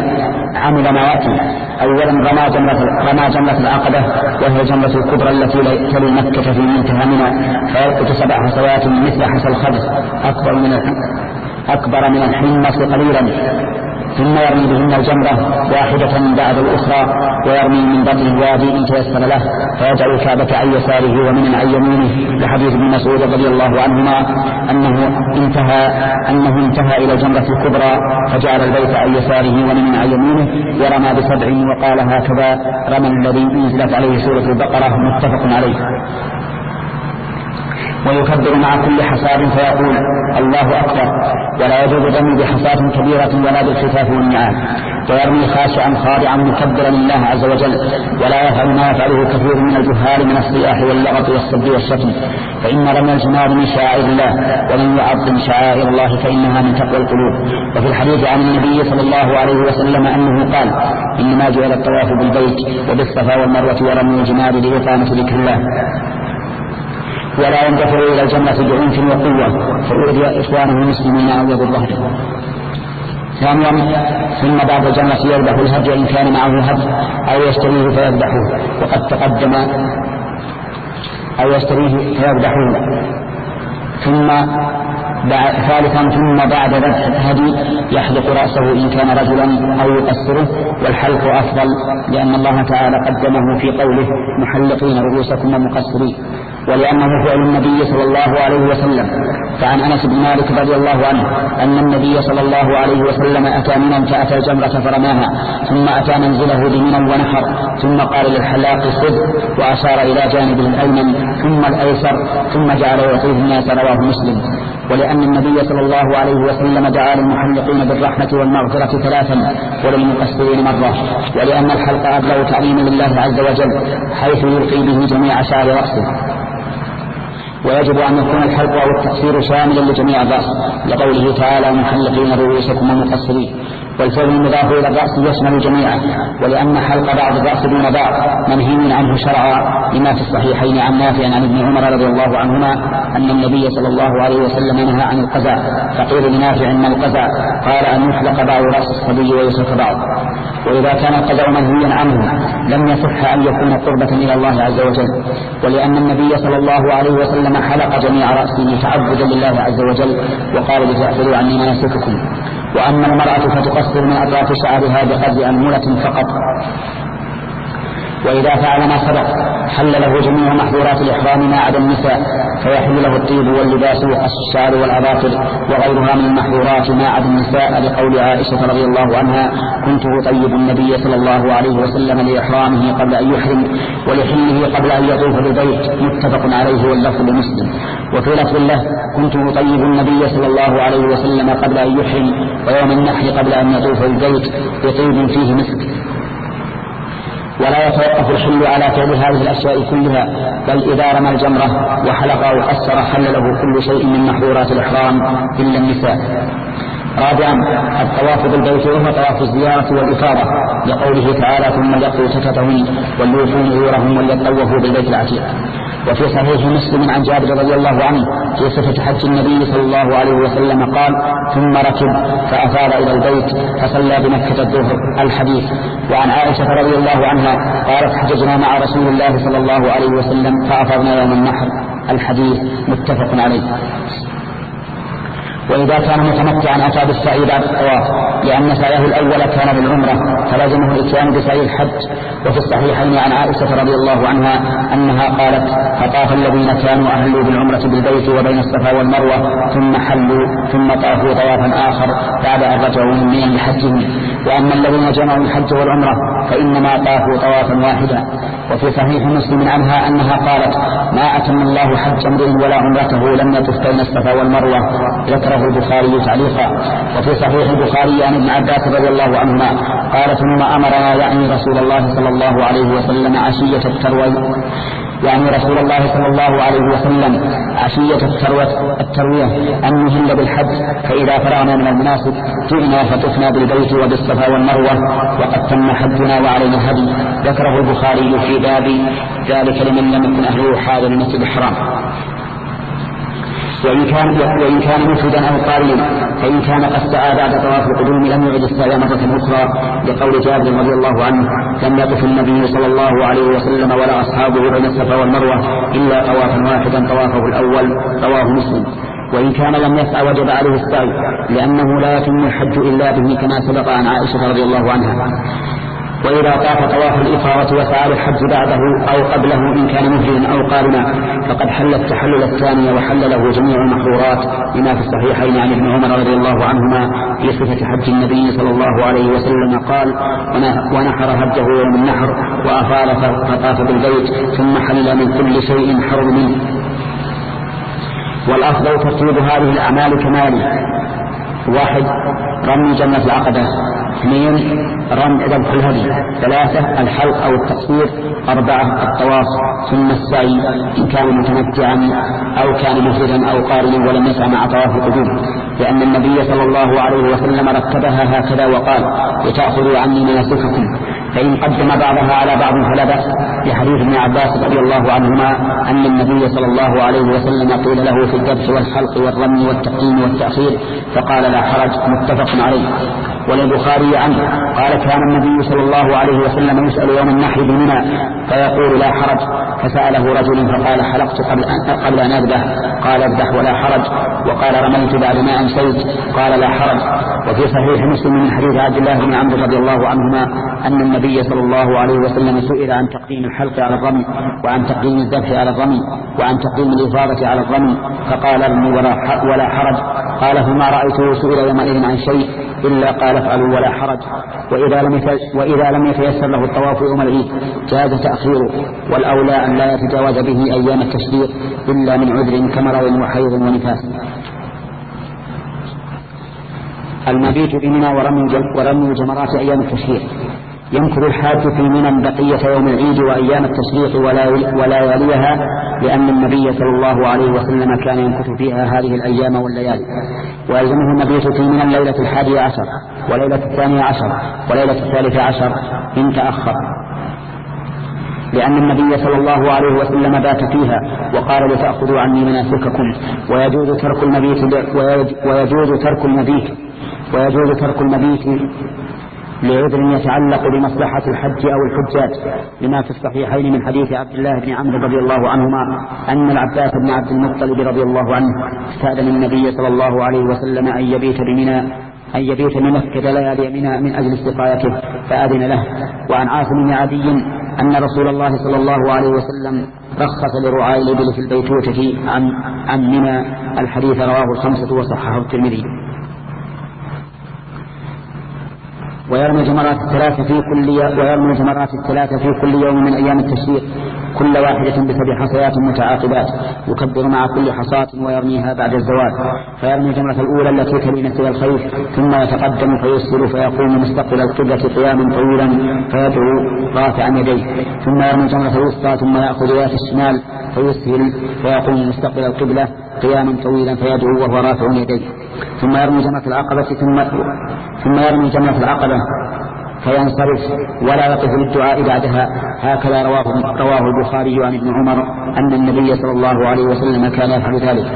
عمل ما يأتي أولا رمى جمرة رمى جمرة العقبة وهي جمرة الكبرى التي تلي مكة في منتهى منى. فيلقط سبع حصوات مثل حصى الخبز. أكبر من أكبر من الحمص قليلا. ثم يرمي بهن الجمرة واحدة بعد الأخرى ويرمي من بطن الوادي إن تيسر له فيجعل الكعبة عن يساره ومن عن يمينه. لحديث ابن مسعود رضي الله عنهما أنه انتهى أنه انتهى إلى الجمرة الكبرى فجعل البيت عن يساره ومن عن يمينه ورمى بسبع وقال هكذا رمى الذي أنزلت عليه سورة البقرة. متفق عليه. ويكبر مع كل حصاد فيقول الله أكبر. ولا يجوز الرمي بحصاة كبيرة ولا بالخفاف والنعال ويرمي خاشعا خاضعا مكبرا لله عز وجل. ولا يفعل ما يفعله كثير من الجهال من الصياح واللغط والسب والشتم. فإن رمي الجمال من شعائر الله. ومن يعظم شعائر الله فإنها من تقوى القلوب. وفي الحديث عن النبي صلى الله عليه وسلم أنه قال إنما جعل الطواف بالبيت وبالصفا والمروة ورمي الجمال لإقامة ذكر الله. ولا يندفع إلى الجنة بعنف وقوة. فيؤذي إخوانه المسلمين أو يضرهم ثانيا ثم بعد الجنة يذبح الهدي إن كان معه هدي أو يشتريه فيذبحه. وقد تقدم أو يشتريه فيذبحه. ثم ثالثا ثم بعد ذبح الهدي يحلق رأسه إن كان رجلا أو يقصره. والحلق أفضل لأن الله تعالى قدمه في قوله محلقين رؤوسكم ومقصرين. ولأنه فعل النبي صلى الله عليه وسلم. فعن أنس بن مالك رضي الله عنه أن النبي صلى الله عليه وسلم أتى منا فأتى الجمرة فرماها ثم أتى منزله بمنى ونحر ثم قال للحلاق خذ وأشار إلى جانبه الأيمن ثم الأيسر ثم جعل يعطيه الناس رواه مسلم. ولأن النبي صلى الله عليه وسلم دعا للمحلقين بالرحمة والمغفرة ثلاثا وللمقصرين مرة. ولأن الحلق أبلغ تعليم لله عز وجل حيث يلقي به جميع شعر رأسه. ويجب أن يكون الحلق أو التقصير شاملا لجميع الرأس لقوله تعالى محلقين رؤوسكم ومقصرين والفعل المضاف إلى الرأس يشمل جميعا ولأن حلق بعض الرأس دون بعض منهي عنه شرعا لما في الصحيحين عن نافع عن ابن عمر رضي الله عنهما أن النبي صلى الله عليه وسلم نهى عن القزع فقيل لنافع ما القزع؟ قال أن يحلق بعض رأس الصبي ويسرق بعض وإذا كان القزع منهيا عنه لم يصح أن يكون قربة إلى الله عز وجل ولأن النبي صلى الله عليه وسلم حلق جميع رأسه تعبدا لله عز وجل وقال لتأخذوا عني مناسككم وأما المرأة فتقصر من أطراف شعرها بقدر أنملة فقط. وإذا فعل ما سبق حل له جميع محظورات الإحرام ما عدا النساء فيحل له الطيب واللباس وقص الشعر والأظافر وغيرها من المحظورات ما عدا النساء لقول عائشة رضي الله عنها كنت أطيب النبي صلى الله عليه وسلم لإحرامه قبل أن يحرم ولحله قبل أن يطوف بالبيت. متفق عليه واللفظ لمسلم. وفي لفظ له كنت أطيب النبي صلى الله عليه وسلم قبل أن يحرم ويوم النحر قبل أن يطوف بالبيت بطيب فيه مسك. ولا يتوقف الحل على فعل هذه الأشياء كلها بل إذا رمى الجمرة وحلق أو قصر حل له كل شيء من محظورات الإحرام إلا النساء. رابعا الطواف بالبيت وهو طواف الزيارة والإفاضة لقوله تعالى ثم ليقضوا تفتهن وليوفوا نذورهم وليطوفوا بالبيت العتيق. وفي صحيح مسلم عن جابر رضي الله عنه في صفة حج النبي صلى الله عليه وسلم قال ثم ركب فأفاض إلى البيت فصلى بمكة الظهر الحديث. وعن عائشة رضي الله عنها قالت حججنا مع رسول الله صلى الله عليه وسلم فأفضنا يوم النحر الحديث. متفق عليه. وإذا كان متمتعا أتى بالسعي بعد الطواف لأن سعيه الأول كان بالعمرة فلازمه الإتيان بسعي الحج. وفي الصحيحين عن عائشة رضي الله عنها أنها قالت فطاف الذين كانوا أهلوا بالعمرة بالبيت وبين الصفا والمروة ثم حلوا ثم طافوا طوافا آخر بعد أن رجعوا من لحجهم وأما الذين جمعوا الحج والعمرة فإنما طافوا طوافا واحدا. وفي صحيح مسلم عنها أنها قالت ما أتم الله حج امرئ ولا عمرته لم يطف بين الصفا والمروة. ذكره البخاري تعليقا. وفي صحيح البخاري عن ابن عباس رضي الله عنهما قال ثم أمرنا يعني رسول الله صلى الله عليه وسلم عشية التروي يعني رسول الله صلى الله عليه وسلم عشية التروة التروية. أن نهل بالحج فإذا فرغنا من المناسك جئنا فطفنا بالبيت وبالصفا. والمروة وقد تم حجنا وعلينا الهدي ذكره البخاري في باب ذلك لمن لم يكن أهله حاضر المسجد الحرام. وإن كان وإن كان مفردا أو قارنا فإن كان قد سعى بعد طواف القدوم لم يعد السعي مرة أخرى لقول جابر رضي الله عنه لم يطف النبي صلى الله عليه وسلم ولا أصحابه بين الصفا والمروة إلا طوافا واحدا طوافه الأول رواه مسلم. وإن كان لم يسعى وجب عليه السعي لأنه لا يتم الحج إلا به كما سبق عن عائشة رضي الله عنها. وإذا طاف طواف الإفاضة وسعى الحج بعده أو قبله إن كان مهرا أو قارنا فقد حل التحلل الثاني وحل له جميع المحظورات لما في الصحيحين عن ابن عمر رضي الله عنهما في صفة حج النبي صلى الله عليه وسلم. قال ونحر هجه يوم النحر وأفاض فطاف بالبيت ثم حل من كل شيء حرم منه. والأفضل ترتيب هذه الأعمال كمالي واحد رمي جنة العقبة. اثنين رمي ذبح الهدي. ثلاثة الحلق أو التقصير. أربعة الطواف. ثم السعي إن كان متمتعا أو كان مفردا أو قارنا ولم يسعى مع طواف القدوم. لأن النبي صلى الله عليه وسلم رتبها هكذا وقال لتأخذوا عني مناسككم. فإن قدم بعضها على بعض فلا بأس. لحديث ابن عباس رضي الله عنهما أن النبي صلى الله عليه وسلم قيل له في الذبح والحلق والرمي والتقديم والتأخير فقال لا حرج. متفق عليه. وللبخاري عنه قال كان النبي صلى الله عليه وسلم يسأل يوم النحر بمنى فيقول لا حرج فسأله رجل فقال حلقت قبل أن, قبل أن أذبح قال اذبح ولا حرج وقال رميت بعد ما أمسيت قال لا حرج. وفي صحيح مسلم من حديث عبد الله بن عمرو رضي الله عنهما أن النبي صلى الله عليه وسلم سئل عن تقديم الحلق على الرمي وعن تقديم الذبح على الرمي وعن تقديم الإفاضة على الرمي فقال ارمي ولا حرج. قال فما رأيته سئل يومئذ عن شيء إلا قال افعلوا ولا حرج. وإذا لم وإذا لم يتيسر له الطواف يوم العيد جاز تأخيره. والأولى أن لا يتجاوز به أيام التشريق إلا من عذر كمرض وحيض ونفاس. المبيت بمنى ورمي جمرات أيام التشريق. يمكث الحاج في منى بقية يوم العيد وأيام التشريق ولا, يليها لأن النبي صلى الله عليه وسلم كان يمكث فيها هذه الأيام والليالي. ويلزمه المبيت في منى الليلة الحادية عشر وليلة الثانية عشر وليلة الثالثة عشر إن تأخر. لأن النبي صلى الله عليه وسلم بات فيها وقال لتأخذوا عني مناسككم. ويجوز ترك المبيت ويجوز ترك المبيت ويجوز ترك المبيت لعذر يتعلق بمصلحة الحج أو الحجاج لما في الصحيحين من حديث عبد الله بن عمرو رضي الله عنهما أن العباس بن عبد المطلب رضي الله عنه استأذن النبي صلى الله عليه وسلم أن يبيت بمنى أن يبيت بمكة ليالي منى من أجل استقايته فأذن له. وعن عاصم بن عدي أن رسول الله صلى الله عليه وسلم رخص لرعاء الإبل في البيتوتة عن عن منى. الحديث رواه الخمسة وصححه الترمذي. ويرمي الجمرات الثلاثة في كل ويرمي الجمرات الثلاثة في كل يوم من أيام التشريق. كل واحدة بسبع حصيات متعاقبات. يكبر مع كل حصاة ويرميها بعد الزوال. فيرمي الجمرة الأولى التي تلي نسل الخيف ثم يتقدم فيسر فيقوم مستقبل القبلة قياما طويلا فيدعو رافعا يديه. ثم يرمي الجمرة الوسطى ثم يأخذ ذات الشمال فيسهل فيقوم مستقبل القبلة قياما طويلا فيدعو وهو رافع يديه. ثم يرمي جمرة العقبة ثم ثم يرمي جمرة العقبة فينصرف ولا يقف للدعاء بعدها. هكذا رواه رواه البخاري عن ابن عمر أن النبي صلى الله عليه وسلم كان يفعل ذلك.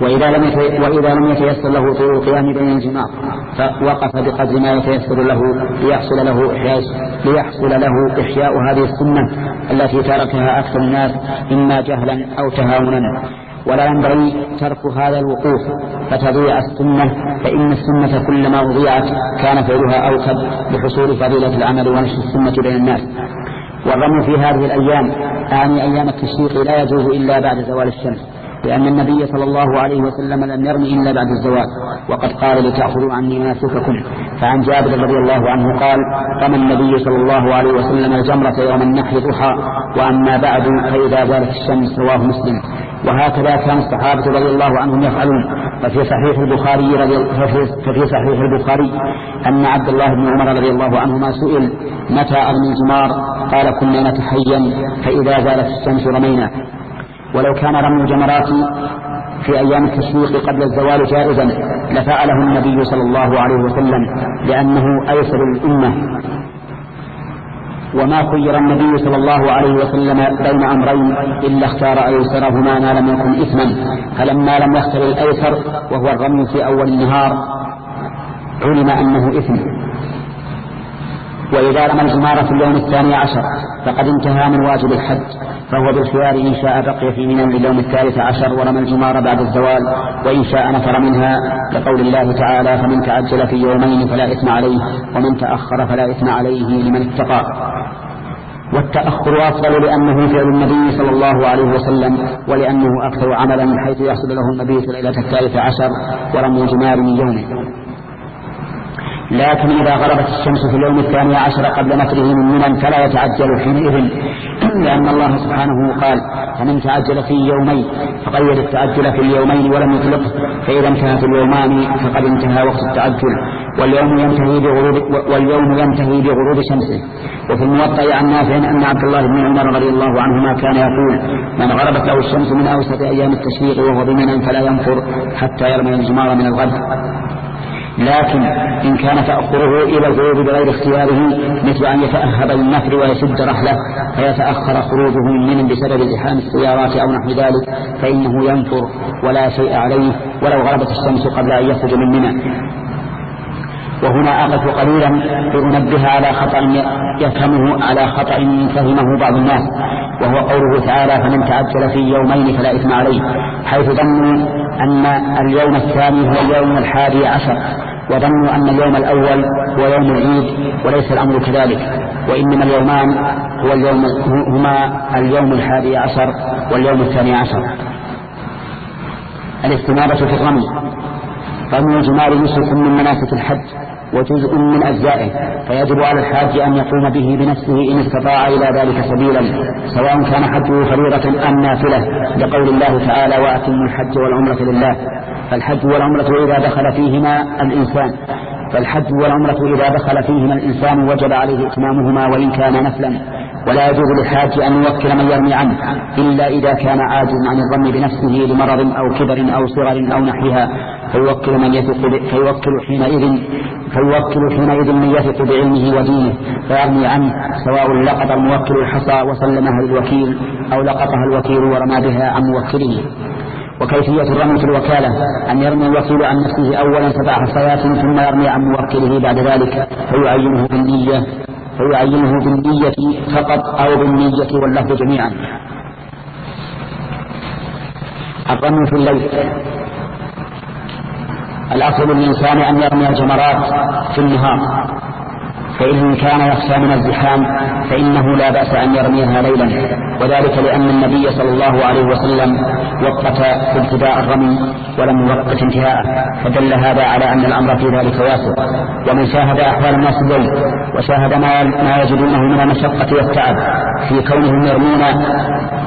وإذا لم وإذا لم يتيسر له طول القيام بين الجماع فوقف بقدر ما يتيسر له ليحصل له إحياء ليحصل له إحياء هذه السنة التي تركها أكثر الناس إما جهلا أو تهاونا. ولا ينبغي ترك هذا الوقوف فتضيع السنة فإن السنة كلما أضيعت كان فعلها أوكب بحصول فضيلة العمل ونشر السنة بين الناس. والرمي في هذه الأيام آني أيام التشريق لا يجوز إلا بعد زوال الشمس لأن النبي صلى الله عليه وسلم لم يرمي إلا بعد الزواج وقد قال لتأخذوا عني مناسككم. فعن جابر رضي الله عنه قال رمى النبي صلى الله عليه وسلم الجمرة يوم النحر ضحى وأما بعد فإذا زالت الشمس رواه مسلم. وهكذا كان الصحابة رضي الله عنهم يفعلون. ففي صحيح البخاري رضي ففي صحيح البخاري أن عبد الله بن عمر رضي الله عنهما سئل متى أرمي الجمار قال كنا نتحين فإذا زالت الشمس رمينا. ولو كان رمي الجمرات في أيام التشريق قبل الزوال جائزا لفعله النبي صلى الله عليه وسلم لأنه أيسر الأمة. وما خير النبي صلى الله عليه وسلم بين أمرين إلا اختار أيسرهما ما لم يكن إثما فلما لم يختر الأيسر وهو الرمي في أول النهار علم أنه إثم. وإذا رمى الجمار في اليوم الثاني عشر فقد انتهى من واجب الحج فهو بالخيار إن شاء بقي في منى لليوم الثالث عشر ورمى الجمار بعد الزوال وإن شاء نفر منها لقول الله تعالى فمن تعجل في يومين فلا إثم عليه ومن تأخر فلا إثم عليه لمن اتقى. والتأخر أفضل لأنه فعل النبي صلى الله عليه وسلم ولأنه أكثر عملا حيث يحصل له النبي في الليلة الثالثة عشر ورمي جمار من يومه. لكن إذا غربت الشمس في اليوم الثاني عشر قبل نفره من منى فلا يتعجل حينئذ. *clears throat* لأن الله سبحانه قال فمن تعجل في يومين فقيد التعجل في اليومين ولم يطلقه. فإذا انتهى في اليومان فقد انتهى وقت التعجل. واليوم ينتهي بغروب واليوم ينتهي بغروب شمسه. وفي الموطأ عن نافع أن عبد الله بن عمر رضي الله عنهما كان يقول من غربت له الشمس من أوسط أيام التشريق وهو بمنى فلا ينفر حتى يرمي الجمار من الغد. لكن إن كان تأخره إلى الغروب بغير اختياره مثل أن يتأهب للنفر ويسد رحله فيتأخر خروجه من بسبب زحام السيارات أو نحو ذلك فإنه ينفر ولا شيء عليه ولو غربت الشمس قبل أن يخرج من منى وهنا أقف قليلا لأنبه على خطأ يفهمه على خطأ فهمه بعض الناس وهو قوله تعالى فمن تعجل في يومين فلا إثم عليه حيث ظنوا أن اليوم الثاني هو اليوم الحادي عشر وظنوا أن اليوم الأول هو يوم العيد وليس الأمر كذلك وإنما اليومان هو اليوم هما اليوم الحادي عشر واليوم الثاني عشر. الاستنابة في الرمي. رمي الجمار نسك من مناسك الحج. وجزء من أجزائه. فيجب على الحاج أن يقوم به بنفسه إن استطاع إلى ذلك سبيلا سواء كان حجه فريضة أم نافلة. لقول الله تعالى وأتموا الحج والعمرة لله. فالحج والعمرة إذا دخل فيهما الإنسان فالحج والعمرة إذا دخل فيهما الإنسان وجب عليه إتمامهما وإن كان نفلا. ولا يجوز للحاج أن يوكل من يرمي عنه إلا إذا كان عاجز عن الرمي بنفسه لمرض أو كبر أو صغر أو نحوها فيوكل من يثق فيوكل حينئذ فيوكل حينئذ من يثق بعلمه ودينه فيرمي عنه سواء لقط الموكل الحصى وسلمها للوكيل أو لقطها الوكيل ورمى بها عن موكله. وكيفية الرمي في الوكالة؟ أن يرمي الوكيل عن نفسه أولا سبع حصيات ثم يرمي عن موكله بعد ذلك فيعينه بالنية فيعينه بالنية فقط أو بالنية واللفظ جميعا. الرمي في الليل. الأصل للإنسان أن يرمي الجمرات في النهار. فإن كان يخشى من الزحام فإنه لا بأس أن يرميها ليلا. وذلك لأن النبي صلى الله عليه وسلم وقت ابتداء الرمي ولم يوقت انتهاءه فدل هذا على أن الأمر في ذلك واسع. ومن شاهد أحوال الناس الليل وشاهد ما, يجدونه من المشقة والتعب في كونهم يرمون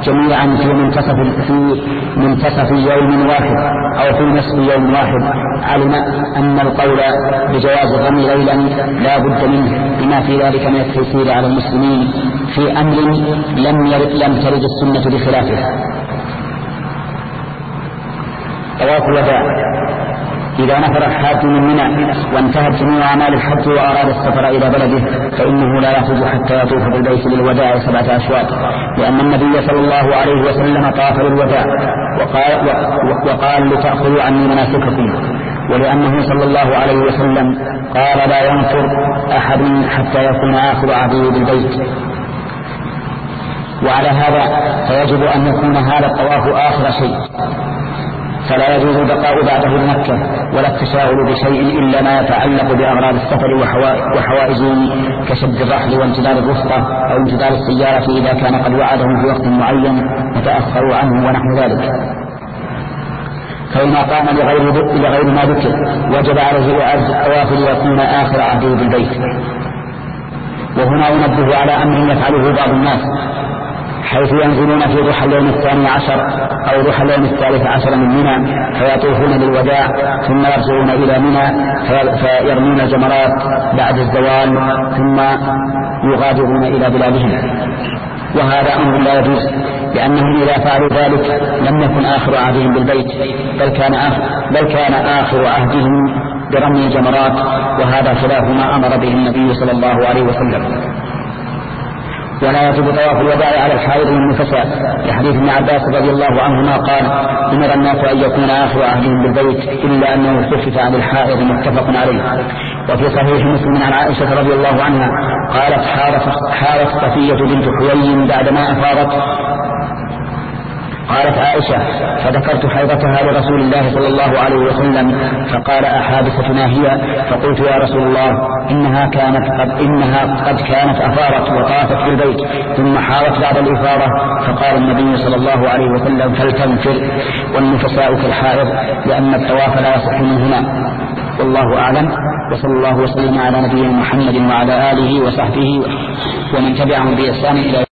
جميعا في منتصف في منتصف يوم واحد أو في نصف يوم واحد. علم أن القول بجواز الرمي ليلا لا بد منه بما في ذلك من التيسير على المسلمين في أمر لم يرد لم ترد السنة بخلافه. طواف الوداع. إذا نفر الحاج من منى وانتهت جميع أعمال الحج وأراد السفر إلى بلده فإنه لا يخرج حتى يطوف بالبيت للوداع سبعة أشواط لأن النبي صلى الله عليه وسلم طاف للوداع وقال, وقال لتأخذوا عني مناسككم ولأنه صلى الله عليه وسلم قال لا ينفر أحد حتى يكون آخر عهده بالبيت. وعلى هذا فيجب أن يكون هذا الطواف آخر شيء. فلا يجوز البقاء بعده بمكة ولا التشاغل بشيء إلا ما يتعلق بأغراض السفر وحوائجه كشد الرحل وانتظار الرفقة أو انتظار السيارة إذا كان قد وعدهم في وقت معين وتأخروا عنه ونحو ذلك. فإن قام لغير لغير ما ذكر وجب عليه إعادة الطواف ليكون آخر عهده بالبيت. وهنا ينبه على أمر يفعله بعض الناس. حيث ينزلون في ضحى اليوم الثاني عشر أو ضحى اليوم الثالث عشر من منى فيطوفون بالوداع ثم يرجعون إلى منى فيرمون الجمرات بعد الزوال ثم يغادرون إلى بلادهم. وهذا أمر لا يجوز لأنهم إذا فعلوا ذلك لم يكن آخر عهدهم بالبيت بل كان آخر, بل كان آخر عهدهم برمي الجمرات وهذا خلاف ما أمر به النبي صلى الله عليه وسلم. ولا يجب طواف الوداع على الحائض والنفساء لحديث ابن عباس رضي الله عنهما قال أمر الناس أن يكون آخر عهدهم بالبيت إلا أنه خفف عن الحائض متفق عليه. وفي صحيح مسلم عن عائشة رضي الله عنها قالت حارت حارت صفية بنت حوي بعدما أفاضت قالت عائشة فذكرت حيضتها لرسول الله صلى الله عليه وسلم فقال أحادثتنا هي؟ فقلت يا رسول الله إنها كانت قد إنها قد كانت أفارت وطافت في البيت ثم حارت بعد الإفارة فقال النبي صلى الله عليه وسلم فلتنفر والنفساء كالحائض لأن الطواف لا يصح منهما والله أعلم وصلى الله وسلم على نبينا محمد وعلى آله وصحبه ومن تبعهم بإحسان إلى